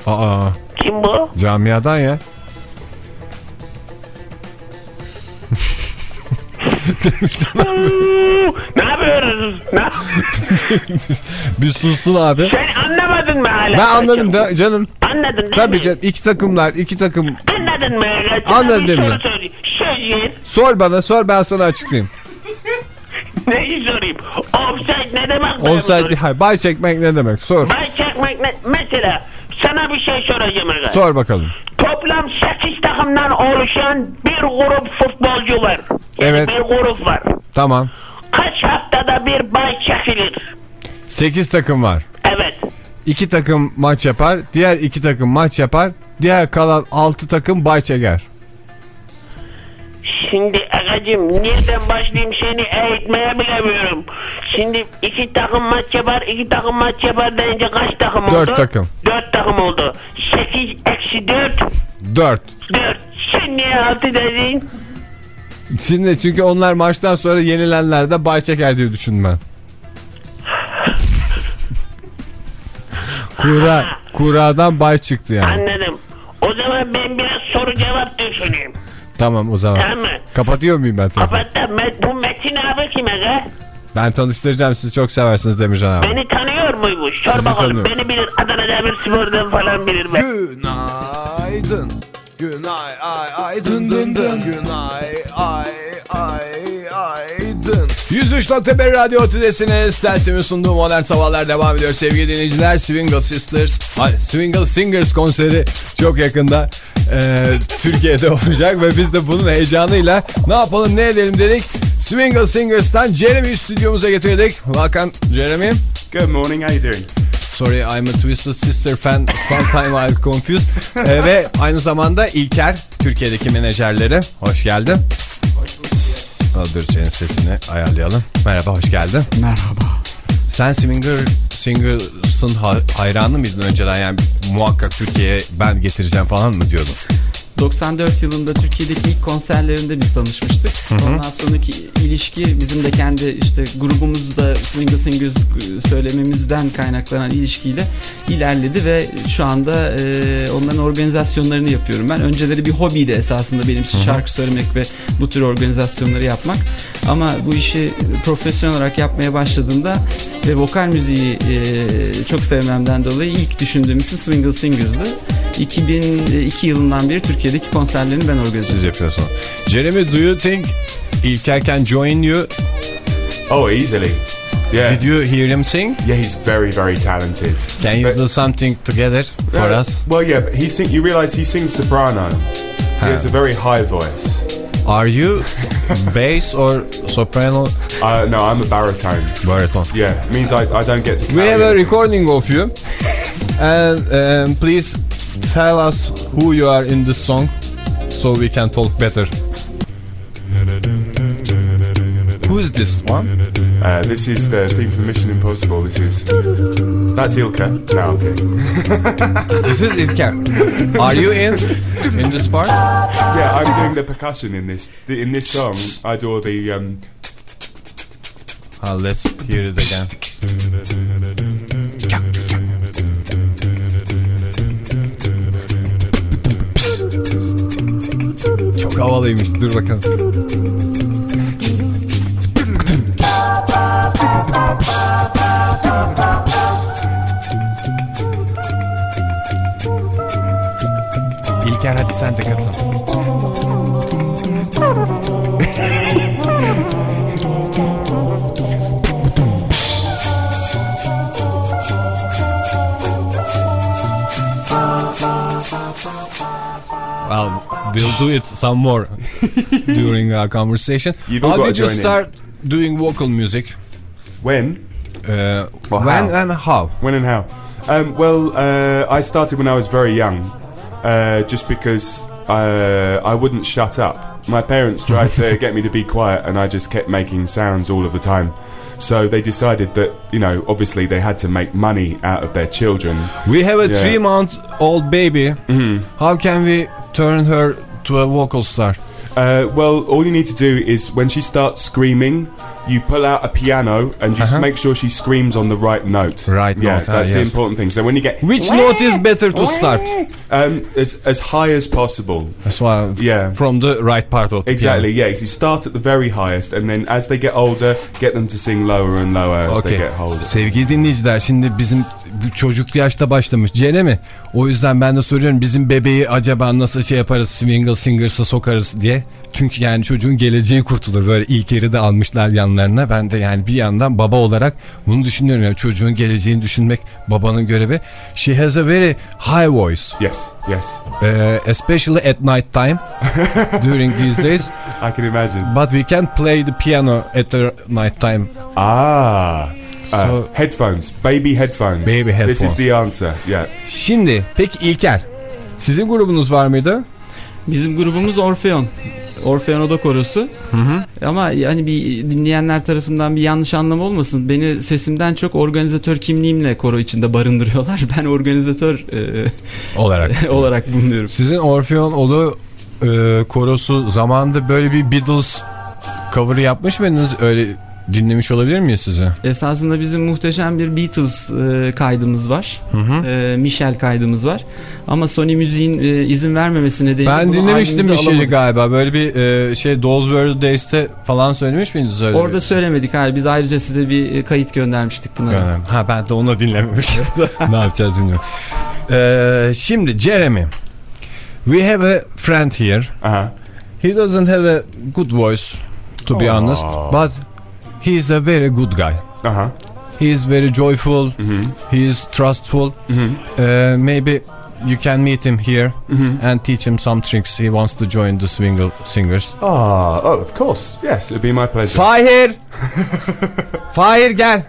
I: Aa
G: Kim bu?
I: camiadan ya.
G: Uuu, ne yapıyoruz? Ne?
I: Bir sustun abi.
G: Sen anlamadın mı hala?
I: Ben anladım da canım.
G: Anladın değil
I: Tabii
G: mi?
I: canım iki takımlar iki takım.
G: Anladın mı? Sana
I: Anladım
G: bir
I: değil
G: soru
I: mi?
G: Söyleyeyim.
I: Sor bana sor ben sana açıklayayım.
G: Neyi sorayım? Offside ne demek?
I: Offside değil. Hayır, bay çekmek ne demek? Sor.
G: Bay çekmek ne? Mesela sana bir şey soracağım arkadaş.
I: Sor bakalım.
G: Toplam 8 takımdan oluşan bir grup futbolcu var.
I: Evet.
G: Bir grup var.
I: Tamam.
G: Kaç haftada bir bay çekilir?
I: 8 takım var.
G: Evet.
I: 2 takım maç yapar. Diğer 2 takım maç yapar. Diğer kalan 6 takım bay çeker.
G: Şimdi Agacım nereden başlayayım seni eğitmeye bilemiyorum. Şimdi iki takım maç yapar, iki takım maç yapar deyince kaç takım oldu?
I: Dört takım.
G: Dört takım oldu. Sekiz eksi dört,
I: 4.
G: dört. Sen niye altı dedin?
I: Şimdi çünkü onlar maçtan sonra yenilenler de bay çeker diye düşündüm ben. Kura, kuradan bay çıktı yani.
G: Anladım. O zaman ben biraz soru cevap düşüneyim.
I: Tamam o zaman.
G: Tamam mı?
I: Kapatıyor muyum ben telefonu?
G: Kapat da Met- bu Metin abi kim aga?
I: Ben tanıştıracağım sizi çok seversiniz Demircan abi.
G: Beni tanıyor muymuş? Sor
I: Sizi
G: bakalım.
I: tanıyorum.
G: Beni bilir Adana Demirspor'dan falan bilir ben.
J: Günaydın. Günay ay ay dın dın dın. Günay ay ay ay dın.
C: 103.1 Radyo Tülesi'niz. Tersimin sunduğu modern sabahlar devam ediyor sevgili dinleyiciler. Swingle Sisters, ay, Swingle Singers konseri çok yakında e, Türkiye'de olacak ve biz de bunun heyecanıyla ne yapalım ne edelim dedik. Swingle Singers'tan Jeremy'yi stüdyomuza getirdik. Welcome Jeremy.
K: Good morning, how you doing?
C: Sorry I'm a Twisted Sister fan. Sometime I'm confused. E, ve aynı zamanda İlker, Türkiye'deki menajerleri. Hoş geldin. Dur senin sesini ayarlayalım. Merhaba, hoş geldin.
K: Merhaba.
C: Sen Swinger, Singers'ın ha- hayranı mıydın önceden? Yani muhakkak Türkiye'ye ben getireceğim falan mı diyordun?
L: 94 yılında Türkiye'deki ilk konserlerinde biz tanışmıştık. Ondan sonraki ilişki bizim de kendi işte grubumuzda Swingle Singers söylememizden kaynaklanan ilişkiyle ilerledi ve şu anda e, onların organizasyonlarını yapıyorum. Ben önceleri bir hobiydi esasında benim için şarkı söylemek ve bu tür organizasyonları yapmak. Ama bu işi profesyonel olarak yapmaya başladığımda ve vokal müziği e, çok sevmemden dolayı ilk düşündüğüm isim Swingle Singers'dı. 2002 yılından beri Türkiye'deki konserlerini ben organize
C: Siz yapıyorsunuz. Jeremy, do you think İlker can join you?
K: Oh, easily. Yeah.
C: Did you hear him sing?
K: Yeah, he's very, very talented.
C: Can you
K: But-
C: do something together for
K: Yeah,
C: us?
K: Well, yeah, he sing. You realise he sings soprano. He has a very high voice.
C: Are you bass or soprano?
K: Uh, no, I'm a baritone.
C: Baritone.
K: Yeah, it means I, I don't get to.
C: We have a
K: anything.
C: recording of you. and um, please tell us who you are in this song so we can talk better. Who is this one?
K: Uh, this is the theme for Mission Impossible. This is. That's Ilka. No, okay.
C: This is İlker. Are you in in this part?
K: Yeah, I'm doing the percussion in this. In this song, I do all the. Um,
C: Ah, let's hear it again. Çok havalıymış. Dur bakalım. İlker hadi sen de katıl. Well, we'll do it some more during our conversation.
K: You've
C: How did you
K: join in.
C: start doing vocal music?
K: when?
C: Uh, when
K: how?
C: and how?
K: When and how? Um, well, uh, I started when I was very young, uh, just because uh, I wouldn't shut up. my parents tried to get me to be quiet, and I just kept making sounds all of the time. So they decided that, you know, obviously they had to make money out of their children.
C: We have a
K: Yeah.
C: three month old baby.
K: Mhm.
C: How can we turn her to a vocal star?
K: Uh, well, all you need to do is when she starts screaming, you pull out a piano and just
C: Uh-huh.
K: make sure she screams on the right note.
C: Right
K: yeah,
C: note, ah,
K: that's the
C: yes.
K: important thing. So when you get
C: Which note is better to start?
K: um, as as high as possible.
C: That's why
K: Yeah.
C: from the right part of the
K: Exactly, yeah. You start at the very highest, and then as they get older, get them to sing lower and lower as they get older.
C: Sevgili dinleyiciler şimdi bizim çocuk yaşta başlamış Jeremy. O yüzden ben de soruyorum bizim bebeği acaba nasıl şey yaparız Swingle Singers'a sokarız diye. Çünkü yani çocuğun geleceği kurtulur. Böyle ilk yeri de almışlar yanlarına. Ben de yani bir yandan baba olarak bunu düşünüyorum. Yani çocuğun geleceğini düşünmek babanın görevi. She has a very high voice.
K: Yes, yes.
C: Uh, especially at night time during these days.
K: I can imagine.
C: But we can play the piano at the night time.
K: Ah. Uh,
C: So-
K: headphones, baby headphones.
C: Baby
K: This
C: headphones.
K: is the answer. Yeah.
C: Şimdi peki İlker sizin grubunuz var mıydı?
L: Bizim grubumuz Orfeon. Orfeon Oda Korosu. Ama yani bir dinleyenler tarafından bir yanlış anlama olmasın. Beni sesimden çok organizatör kimliğimle koro içinde barındırıyorlar. Ben organizatör e,
C: Olarak.
L: olarak bulunuyorum.
C: Sizin Orfeon Olu e, korosu zamanında böyle bir Beatles cover'ı yapmış mıydınız? Öyle dinlemiş olabilir miyiz sizi?
L: Esasında bizim muhteşem bir Beatles e, kaydımız var. E, Michel kaydımız var. Ama Sony Müziğin e, izin vermemesi nedeniyle
C: Ben dinlemiştim
L: albümümüze
C: bir şeyi
L: alamadık.
C: galiba. Böyle bir e, şey Those Were the Days'te falan söylemiş miydiniz öyle?
L: Orada
C: bir-
L: söylemedik hayır. Biz ayrıca size bir e, kayıt göndermiştik buna.
C: Ha ben de onu dinlememişim. ne yapacağız bilmiyorum. E, şimdi Jeremy. We have a friend here.
K: Uh-huh.
C: He doesn't have a good voice to be
K: Aw.
C: honest. But he is a very good guy.
K: Uh-huh.
C: He is very joyful.
K: Mm-hmm.
C: He is trustful.
K: Mm-hmm.
C: Uh, maybe you can meet him here
K: Mm-hmm.
C: and teach him some tricks. He wants to join the Swingle Singers.
K: Ah, oh, of course. Yes, it'd be my pleasure.
C: Fahir! Fahir gel!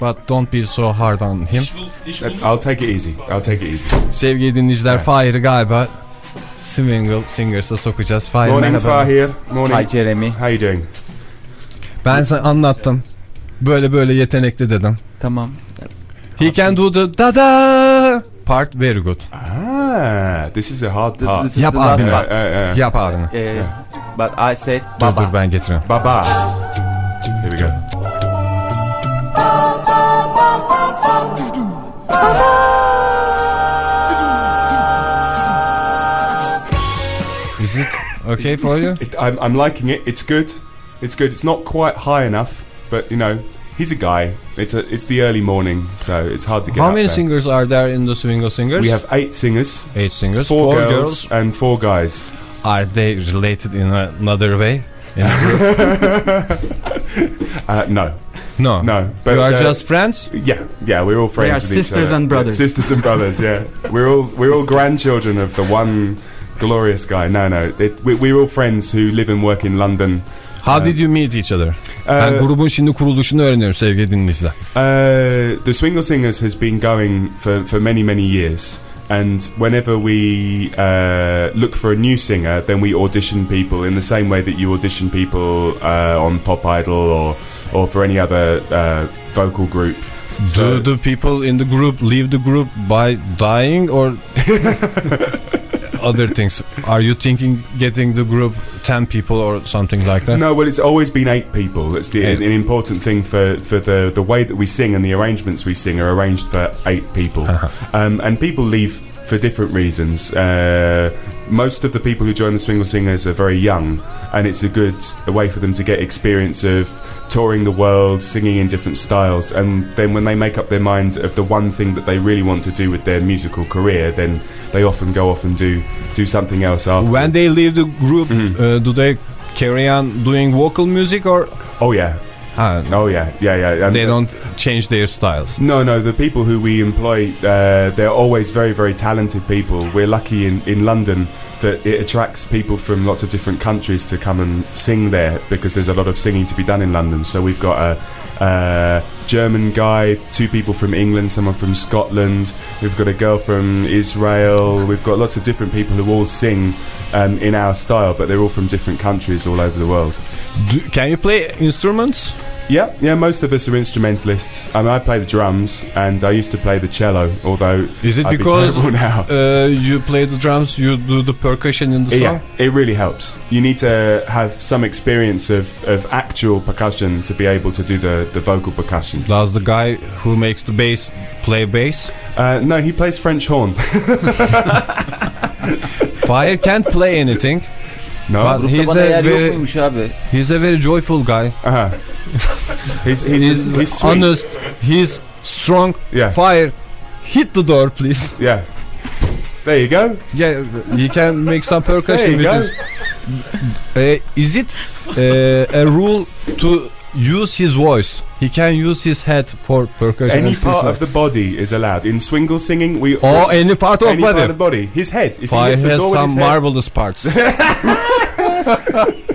C: But don't be so hard on him.
K: I'll take it easy. I'll take it easy.
C: Sevgili dinleyiciler Fahir'i galiba Swingle Singers'a sokacağız. Fahir
K: Morning,
C: merhaba.
K: Fahir. Morning.
B: Hi Jeremy.
K: How you doing?
C: Ben sana anlattım. Böyle böyle yetenekli dedim.
B: Tamam.
C: He can do the da da part very good.
K: Ah, this is a hard part.
B: This is
C: Yap
B: the last
C: abini.
K: Uh,
B: part.
K: uh,
C: Yap abini.
B: Eh, but I said
C: Dur
B: baba.
C: dur ben getiriyorum.
K: Baba. Here we go.
C: Is it okay for you?
K: It, I'm, I'm liking it. It's good. It's good. It's not quite high enough, but you know, he's a guy. It's a it's the early morning, so it's hard to get.
C: How
K: up
C: many
K: there.
C: singers are there in the Swingle Singers?
K: We have eight singers,
C: eight singers.
K: four, girls, and four guys.
C: Are they related in another way? In?
K: Uh, no,
C: no.
K: no. But
C: you are
K: uh,
C: just friends?
K: yeah, yeah. We're all friends.
L: We are
K: with each
L: sisters
K: other.
L: and brothers.
K: Yeah, sisters and brothers. Yeah, we're all we're all grandchildren of the one glorious guy. No, no. It, we, we're all friends who live and work in London.
C: How did you meet each other?
K: Uh,
C: ben grubun şimdi kuruluşunu öğreniyorum sevgili dinleyiciler.
K: Uh, the Swingle Singers has been going for, for many, many years. And whenever we uh, look for a new singer, then we audition people in the same way that you audition people uh, on Pop Idol or, or for any other uh, vocal group. So-
C: Do the people in the group leave the group by dying or other things? Are you thinking getting the group 10 people or something like that?
K: No, well, it's always been eight people. It's the, an, an important thing for, for the, the way that we sing and the arrangements we sing are arranged for eight people. um, and people leave for different reasons. Uh, most of the people who join the Swingle Singers are very young, and it's a good a way for them to get experience of touring the world, singing in different styles. And then when they make up their mind of the one thing that they really want to do with their musical career, then they often go off and do, do something else after.
C: When they leave the group,
K: Mm-hmm.
C: uh, do they carry on doing vocal music or
K: oh, yeah.
C: Ah,
K: Oh, yeah. Yeah, yeah. And
C: they don't change their styles?
K: No, no. The people who we employ, uh, they're always very, very talented people. We're lucky in, in London that it attracts people from lots of different countries to come and sing there because there's a lot of singing to be done in London. So we've got a, uh, German guy, two people from England, someone from Scotland. We've got a girl from Israel. We've got lots of different people who all sing um, in our style, but they're all from different countries all over the world.
C: Do- can you play instruments?
K: Yeah, yeah. Most of us are instrumentalists. I mean, I play the drums, and I used to play the cello. Although
C: Is it
K: I'd
C: because
K: terrible now?
C: uh, you play the drums, you do the percussion in the song?
K: Yeah, it really helps. You need to have some experience of, of actual percussion to be able to do the, the vocal percussion.
C: Does the guy who makes the bass play bass?
K: Uh, no, he plays French horn.
C: Fire can't play anything.
K: No,
C: But
B: Grupta
C: he's
B: bana
C: a
B: yer yok
C: very,
B: muymuş abi?
C: he's a very joyful guy.
K: uh-huh. he's he's
C: He's,
K: he's,
C: honest. He's strong.
K: Yeah,
C: Fire, hit the door, please.
K: yeah. There you go.
C: Yeah, he can make some percussion
K: There you
C: with
K: go.
C: his. Uh, is it uh, a rule to use his voice? He can use his head for percussion.
K: Any part of the body is allowed. In swingle singing, we
C: or any part of
K: any
C: body.
K: part of the body. His head. If
C: Fire
K: he
C: has some marvelous parts.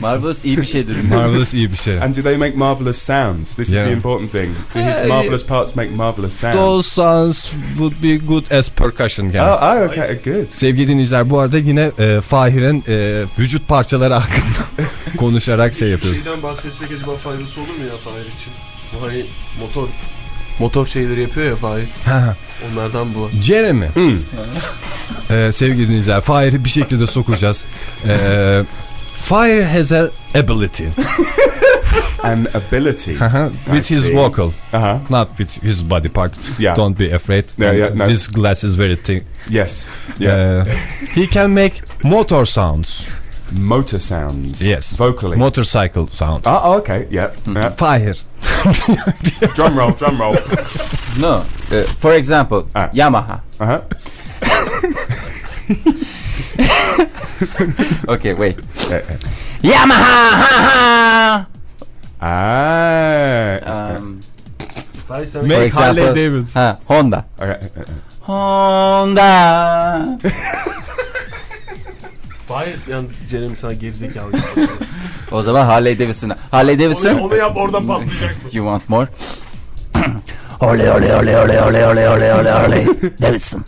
B: Marvelous iyi bir şeydir.
C: marvelous iyi bir şey.
K: and do they make marvelous sounds? This
C: Yeah.
K: is the important thing. Do his marvelous parts make marvelous sounds?
C: Those sounds would be good as percussion. Yani.
K: Oh, oh, okay, good.
C: Sevgili dinleyiciler bu arada yine e, Fahir'in e, vücut parçaları hakkında konuşarak şey yapıyoruz.
A: Şeyden bahsetsek acaba faydası olur mu ya Fahir için? Bu hani motor motor şeyleri yapıyor ya Fahir. Onlardan bu.
C: Jeremy.
K: Hmm.
C: E, sevgili dinleyiciler Fahir'i bir şekilde sokacağız. E, Fire has a ability
K: An ability.
C: with
K: I
C: his
K: see.
C: vocal,
K: Uh-huh.
C: not with his body part.
K: Yeah.
C: Don't be afraid.
K: Yeah, yeah, no.
C: This glass is very thin.
K: Yes. Yeah.
C: Uh, he can make motor sounds.
K: Motor sounds.
C: Yes.
K: Vocally.
C: Motorcycle sounds.
K: oh, oh, okay. Yeah. yeah.
C: Fire.
K: drum roll, drum roll.
B: No. Uh, for example,
K: Ah.
B: Yamaha.
K: Uh-huh.
B: Okay, wait.
K: Yeah,
B: Yamaha! Ha ha!
K: Ah.
B: Um,
A: Fahir sen
B: for
C: Make
B: example,
C: Harley Davidson.
B: ha, Honda.
K: Okay. uh, uh.
B: Honda.
A: Fahir yalnız Jeremy sana gerizekalı.
B: O zaman Harley Davidson'a. Harley Davidson.
A: onu, onu yap oradan patlayacaksın.
B: You want more? Ole ole ole ole ole ole ole ole ole Davidson.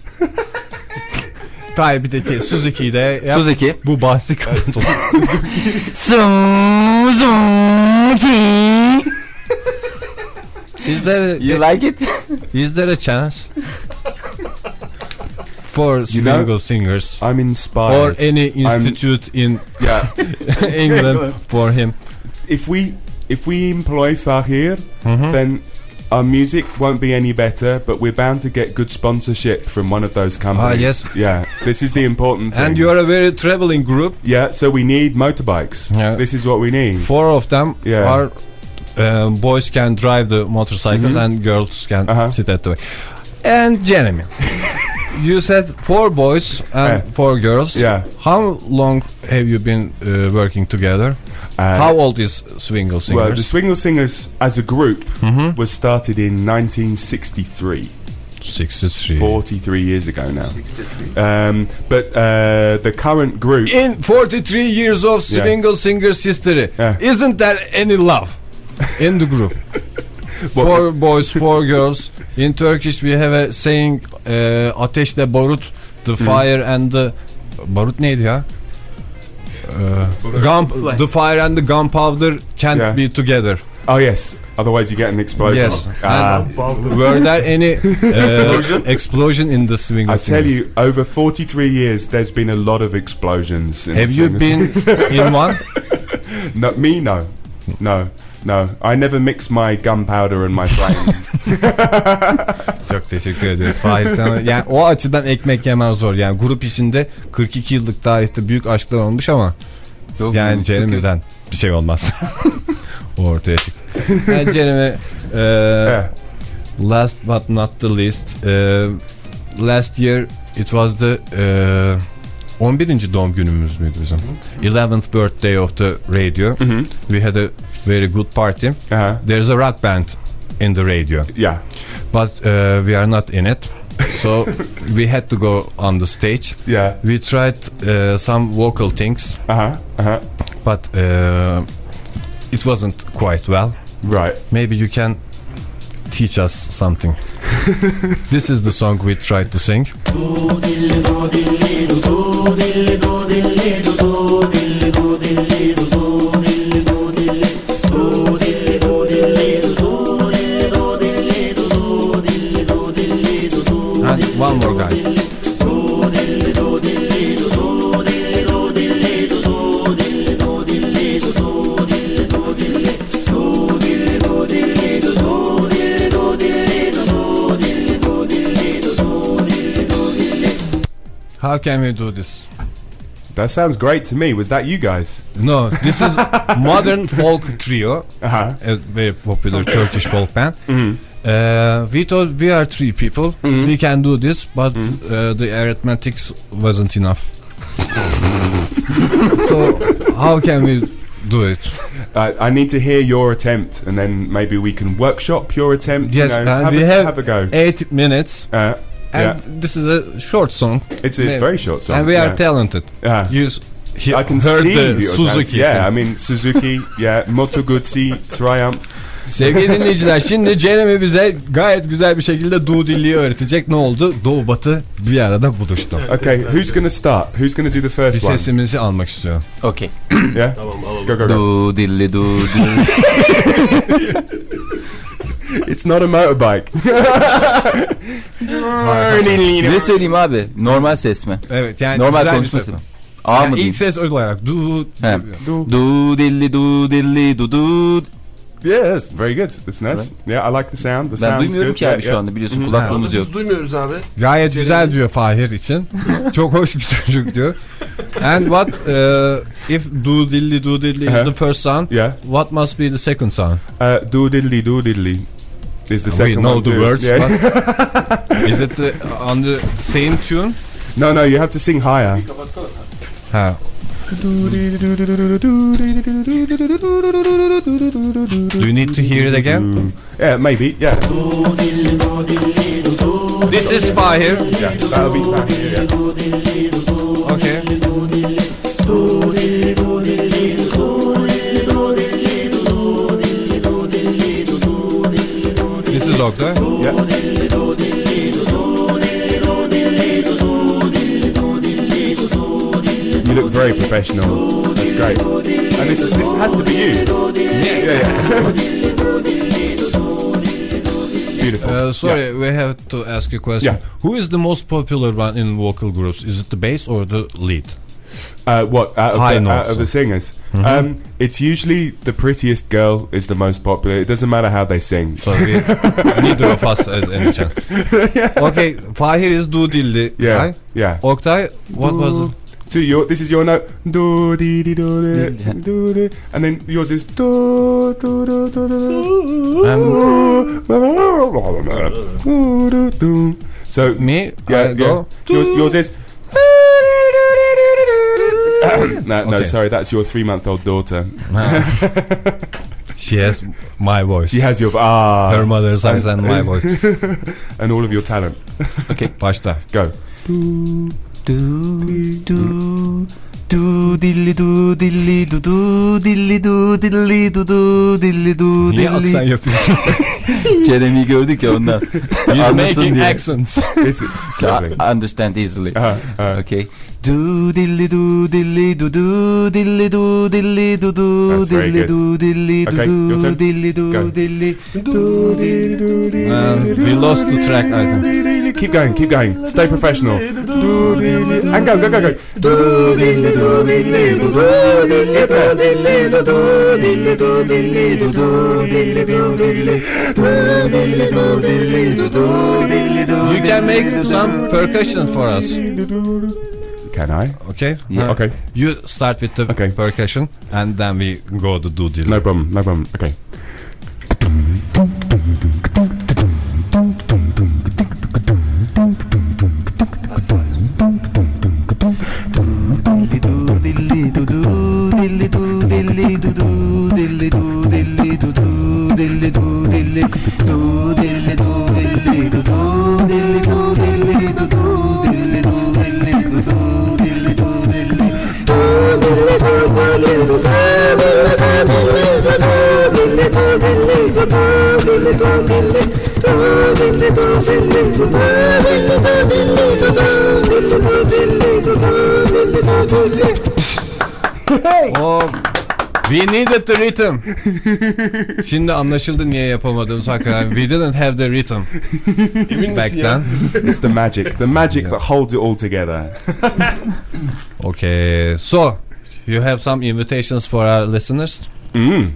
C: Fire bir de şey, Suzuki'yi de yap.
B: Suzuki.
C: Bu bahsi kalsın.
B: Suzuki.
C: Is there
B: You like it?
C: is there a chance for
K: know-
C: single singers
K: I'm inspired.
C: or any institute in
K: yeah.
C: England for him?
K: if we if we employ Fahir,
C: Mhm.
K: then our music won't be any better, but we're bound to get good sponsorship from one of those companies.
C: yes.
K: Yeah. This is the important thing.
C: And you are a very traveling group.
K: Yeah, so we need motorbikes.
C: Yeah.
K: This is what we need.
C: Four of them
K: Yeah.
C: are um, boys can drive the motorcycles
K: Mhm.
C: and girls can
K: Uh-huh.
C: sit at the back. And Jeremy, you said four boys and
K: Yeah.
C: four girls.
K: Yeah.
C: How long have you been uh, working together?
K: Uh,
C: How old is Swingle Singers?
K: well, the Swingle Singers as a group
C: Mhm.
K: was started in 1963.
C: 63.
K: 43 years ago now. Um, but uh, the current group.
C: In 43 years of
K: Yeah.
C: Swingle Singers history,
K: Yeah.
C: isn't there any love in the group? four boys, four girls. In Turkish we have a saying uh, ateşle barut, the fire and the barut neydi ya? Uh, gun, the fire and the gunpowder can't
K: Yeah.
C: be together.
K: Oh, yes. Otherwise, you get an explosion.
C: Yes. And were there any uh, explosion? in the Swingle
K: I tell
C: Singers?
K: you, over 43 years, there's been a lot of explosions. In
C: Have
K: the
C: you been in one?
K: No, me, no. No. No. I never mix my gunpowder and my flame.
C: Çok teşekkür ederiz Fahir sana. Yani o açıdan ekmek yemen zor. Yani grup içinde 42 yıllık tarihte büyük aşklar olmuş ama
B: Yok,
C: yani Jeremy'den bir şey olmaz. o ortaya çıktı. Yani Jeremy e,
K: yeah.
C: last but not the least e, last year it was the e, 11. doğum günümüz müydü bizim? 11th birthday of the radio.
K: hmm
C: We had a very good party.
K: Uh-huh.
C: There's a rock band in the radio.
K: Yeah.
C: but uh, we are not in it so we had to go on the stage
K: Yeah.
C: we tried uh, some vocal things
K: Uh huh. Uh huh.
C: but uh, it wasn't quite well
K: Right.
C: maybe you can teach us something. this is the song we tried to sing. And one more guy. How can we do this?
K: That sounds great to me. Was that you guys?
C: No, this is modern folk trio,
K: Uh-huh.
C: a very popular Turkish folk band.
K: Mm-hmm.
C: Uh, we thought we are three people, we can do this, but uh, the arithmetics wasn't enough. so how can we do it?
K: I, I need to hear your attempt, and then maybe we can workshop your attempt.
C: Yes,
K: you know, have,
C: we
K: a,
C: have
K: have a go.
C: Eight minutes,
K: Uh,
C: and
K: yeah,
C: this is a short song,
K: it's a very short song.
C: and we are
K: yeah.
C: talented.
K: Yeah.
C: You he-
K: I can
C: heard
K: see
C: the Suzuki.
K: Yeah,
C: thing.
K: I mean Suzuki. Yeah, Moto Guzzi, Triumph.
C: Sevgili dinleyiciler şimdi Jeremy bize gayet güzel bir şekilde Doğu dilliği öğretecek. Ne oldu? Doğu batı bir arada buluştu.
K: Okay, who's gonna start? Who's gonna do the
C: Bir
K: first one?
C: sesimizi almak istiyor.
B: Okey.
K: Yeah. Go go go.
B: Du dilli du dilli.
K: It's not a motorbike.
B: ne söyleyeyim abi? Normal ses mi?
C: Evet yani
B: Normal konuşma
C: ses.
B: sesi. A
C: Yani
B: mı
C: ilk
B: diyeyim?
C: ses olarak du
B: He. Du dilli du dilli du du.
K: yes, very good. That's nice. Yeah, I like the sound. The
B: Ben
K: sound's
B: duymuyorum
K: good.
B: ki abi
K: Yeah,
B: şu
K: yeah.
B: anda biliyorsun kulaklığımız yok.
A: Biz duymuyoruz abi.
C: gayet güzel diyor Fahir için. Çok hoş bir çocuk diyor. And what uh, if du dilli du dilli is the first sound?
K: Yeah.
C: What must be the second sound?
K: Uh, do diddly do diddly is the
C: We
K: second
C: know
K: one.
C: the
K: too.
C: words,
K: Yeah.
C: is it uh, on the same tune?
K: no, no, you have to sing higher.
C: Ha. Do you need to hear it again?
K: Yeah, maybe. Yeah,
C: This is Fahir.
K: yeah. That'll be fine. Yeah.
C: Okay. This is
K: yeah. You look very professional. That's great. And this, this has to be you. Yeah, yeah. yeah. Beautiful.
C: Uh, sorry, we have to ask you a question.
K: Yeah.
C: Who is the most popular one in vocal groups? Is it the bass or the lead?
K: Uh, what out of,
C: High
K: the, out
C: notes.
K: of the singers? Um, it's usually the prettiest girl is the most popular. It doesn't matter how they sing.
C: So we, neither of us has any chance. Okay, Fahir is du dilli
K: Yeah,
C: guy.
K: yeah.
C: Oktay, what was the...
K: So your this is your note do dee dee do dee do dee, and then yours is do do do do do do. So
C: Me,
K: yeah,
C: I go...
K: yeah. Yours, yours is. no, no,
C: Okay.
K: sorry, that's your three-month-old daughter.
C: She has my voice.
K: She has your ah,
C: Her mother's eyes and my voice.
K: and all of your talent. Okay.
C: Başla.
K: Go.
B: Du du du dilli du dilli du du dilli du dilli du du dilli du
C: Niye aksan
B: dilli.
C: yapıyorsun?
B: Jeremy'yi gördük ya ondan. Anlasın
C: making
B: diye.
C: accents.
B: I understand easily.
K: Uh, uh,
B: Okay. Du dilli du dilli du du dilli du dilli du du
K: That's very
B: dilli
K: good.
B: du dilli du
K: Okay, your
B: du
K: turn.
B: dilli du
K: Go.
B: dilli
C: Uh, we lost the track, I think.
K: Keep going, keep going. Stay professional. And go, go, go, go.
C: You can make some percussion for us.
K: Can I?
C: Okay?
B: Yeah.
C: Uh,
K: Okay,
C: You start with the
K: Okay.
C: percussion and then we go to do dilli.
K: no problem, no problem. Okay.
B: Hey.
C: Oh. We needed the rhythm. Şimdi anlaşıldı niye yapamadığımız hakikaten. We didn't have the rhythm. Back then.
K: It's the magic, the magic that holds it all together.
C: Okay, so you have some invitations for our listeners.
K: Mm.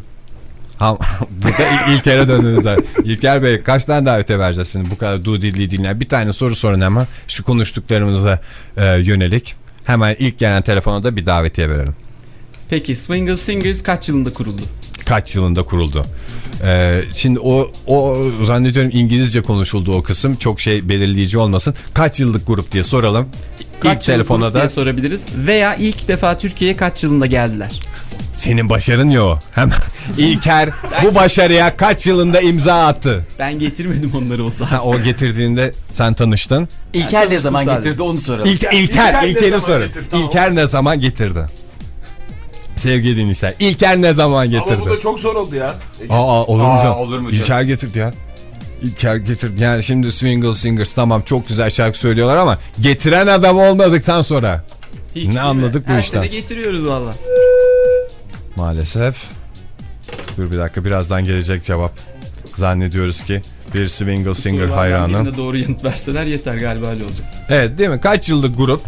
C: Ha, burada İl- İlker'e döndünüz. İlker Bey kaç tane davete vereceğiz şimdi bu kadar du dilli dinleyen? Bir tane soru sorun hemen şu konuştuklarımıza e, yönelik. Hemen ilk gelen telefona da bir davetiye verelim.
L: Peki Swingle Singers kaç yılında kuruldu?
C: Kaç yılında kuruldu? Ee, şimdi o, o zannediyorum İngilizce konuşuldu o kısım. Çok şey belirleyici olmasın. Kaç yıllık grup diye soralım.
L: Kaç
C: ilk telefona da
L: sorabiliriz. Veya ilk defa Türkiye'ye kaç yılında geldiler?
C: senin başarın yok. İlker bu başarıya kaç yılında imza attı?
L: Ben getirmedim onları o saat.
C: Ha, o getirdiğinde sen tanıştın.
B: İlker ne zaman
L: sadece.
B: getirdi onu soralım.
C: İlk, İlker,
A: İlker ne
C: İlker'i
A: zaman
C: sorun.
A: getirdi? Tamam.
C: İlker ne zaman getirdi? Sevgili dinleyiciler. İlker ne zaman getirdi?
A: Ama bu da çok zor oldu ya.
C: Aa olur mu
A: Aa,
C: canım?
A: olur mu canım?
C: İlker getirdi ya. İlker getirdi. Yani şimdi Swingle Singers tamam çok güzel şarkı söylüyorlar ama getiren adam olmadıktan sonra
L: Hiç
C: Ne
L: değil mi?
C: anladık bu
L: Her
C: işten?
L: sene getiriyoruz valla.
C: maalesef. Dur bir dakika birazdan gelecek cevap. Zannediyoruz ki bir Swingle Singer hayranı.
L: doğru yanıt verseler yeter galiba öyle olacak.
C: Evet değil mi? Kaç yıllık grup?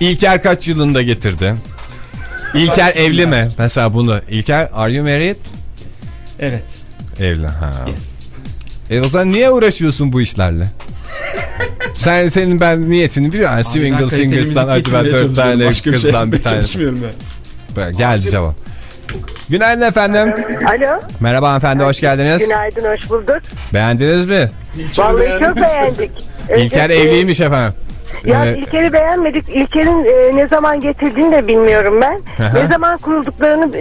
C: İlker kaç yılında getirdi? İlker evli mi? Mesela bunu. İlker are you married?
L: Evet.
C: Evli. Ha.
L: Yes.
C: E o zaman niye uğraşıyorsun bu işlerle? Sen senin ben niyetini biliyor. Yani Singers'tan
L: müzik
C: acaba
L: getirmeye
C: dört tane
L: bir şey
C: kızdan bir tane.
L: çalışmıyorum ben.
C: Geldi cevap. Günaydın efendim.
M: Alo.
C: Merhaba hanımefendi hoş geldiniz.
M: Günaydın, hoş bulduk.
C: Beğendiniz mi?
M: Vallahi çok beğendik.
C: İlker evliymiş efendim.
M: Ya
C: Ee,
M: İlker'i beğenmedik. İlker'in e, ne zaman getirdiğini de bilmiyorum ben.
C: Aha.
M: ne zaman kurulduklarını e,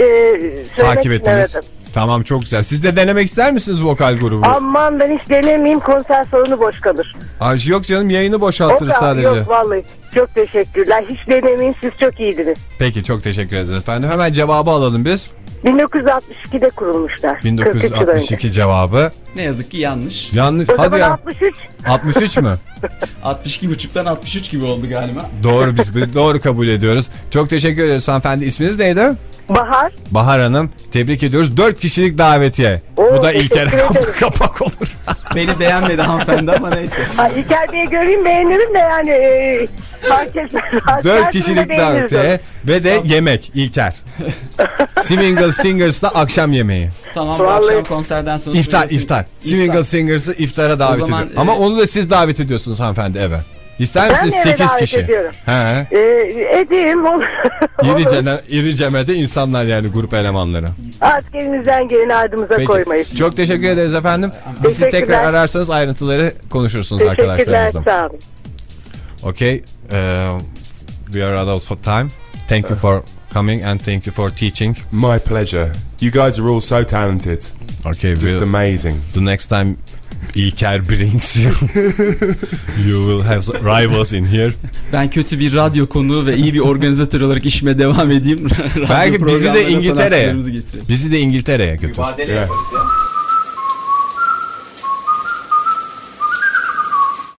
M: söylemek
C: takip ettiniz.
M: aradım.
C: Tamam çok güzel. Siz de denemek ister misiniz vokal grubu?
M: Aman ben hiç denemeyeyim konser salonu boş kalır.
C: Ay, yok canım yayını
M: O
C: boşaltırız
M: kadar.
C: sadece.
M: Yok vallahi. Çok teşekkürler. Hiç denemeyin siz çok iyiydiniz.
C: Peki çok teşekkür ederiz efendim. Hemen cevabı alalım biz.
M: 1962'de kurulmuşlar. 43 yıl önce.
C: 1962 cevabı.
L: Ne yazık ki yanlış.
C: Yanlış.
M: O
C: Hadi ya.
M: 63.
C: 63 mü?
L: 62.5'tan 63 gibi oldu galiba.
C: Doğru biz doğru kabul ediyoruz. Çok teşekkür ederiz hanımefendi. İsminiz neydi?
M: Bahar.
C: Bahar Hanım. Tebrik ediyoruz. 4 kişilik davetiye.
M: Oo,
C: Bu da
M: ederim.
C: kapak olur.
L: Beni beğenmedi hanımefendi ama neyse.
M: Ha, İlker Bey'i göreyim beğenirim de yani e, etmez.
C: 4
M: Her
C: kişilik davetiye ve de yemek İlker. Swingle Singers'la akşam yemeği.
L: Tamam
M: Vallahi-
L: akşam konserden sonra...
C: İftar iftar. Swingle Singers'ı iftara davet
L: zaman,
C: ediyor. Ama
L: e,
C: onu da siz davet ediyorsunuz hanımefendi eve. İster
M: Ben
C: misiniz
M: eve
C: 8
M: davet
C: kişi?
M: ediyorum.
C: He.
M: E, edeyim olur.
C: İricene, İriceme'de insanlar yani grup elemanları.
M: Artık elinizden geleni ardımıza
C: Peki.
M: koymayın.
C: Çok teşekkür ederiz efendim. Bizi
M: Teşekkürler.
C: tekrar ararsanız ayrıntıları konuşursunuz
M: Teşekkürler
C: arkadaşlarımızla.
M: sağ olun.
C: Okay. uh, we are out of time. Thank you for coming and thank you for teaching.
K: My pleasure. You guys are all so talented.
C: Okay.
K: Just
C: we'll-
K: amazing.
C: The next time İlker brings you, you will have rivals in here.
L: Ben kötü bir radyo konuğu ve iyi bir organizatör olarak işime devam edeyim.
C: Belki bizi de İngiltere'ye. Bizi de İngiltere'ye götür.
B: Mübadele
K: Yeah.
B: yaparız ya.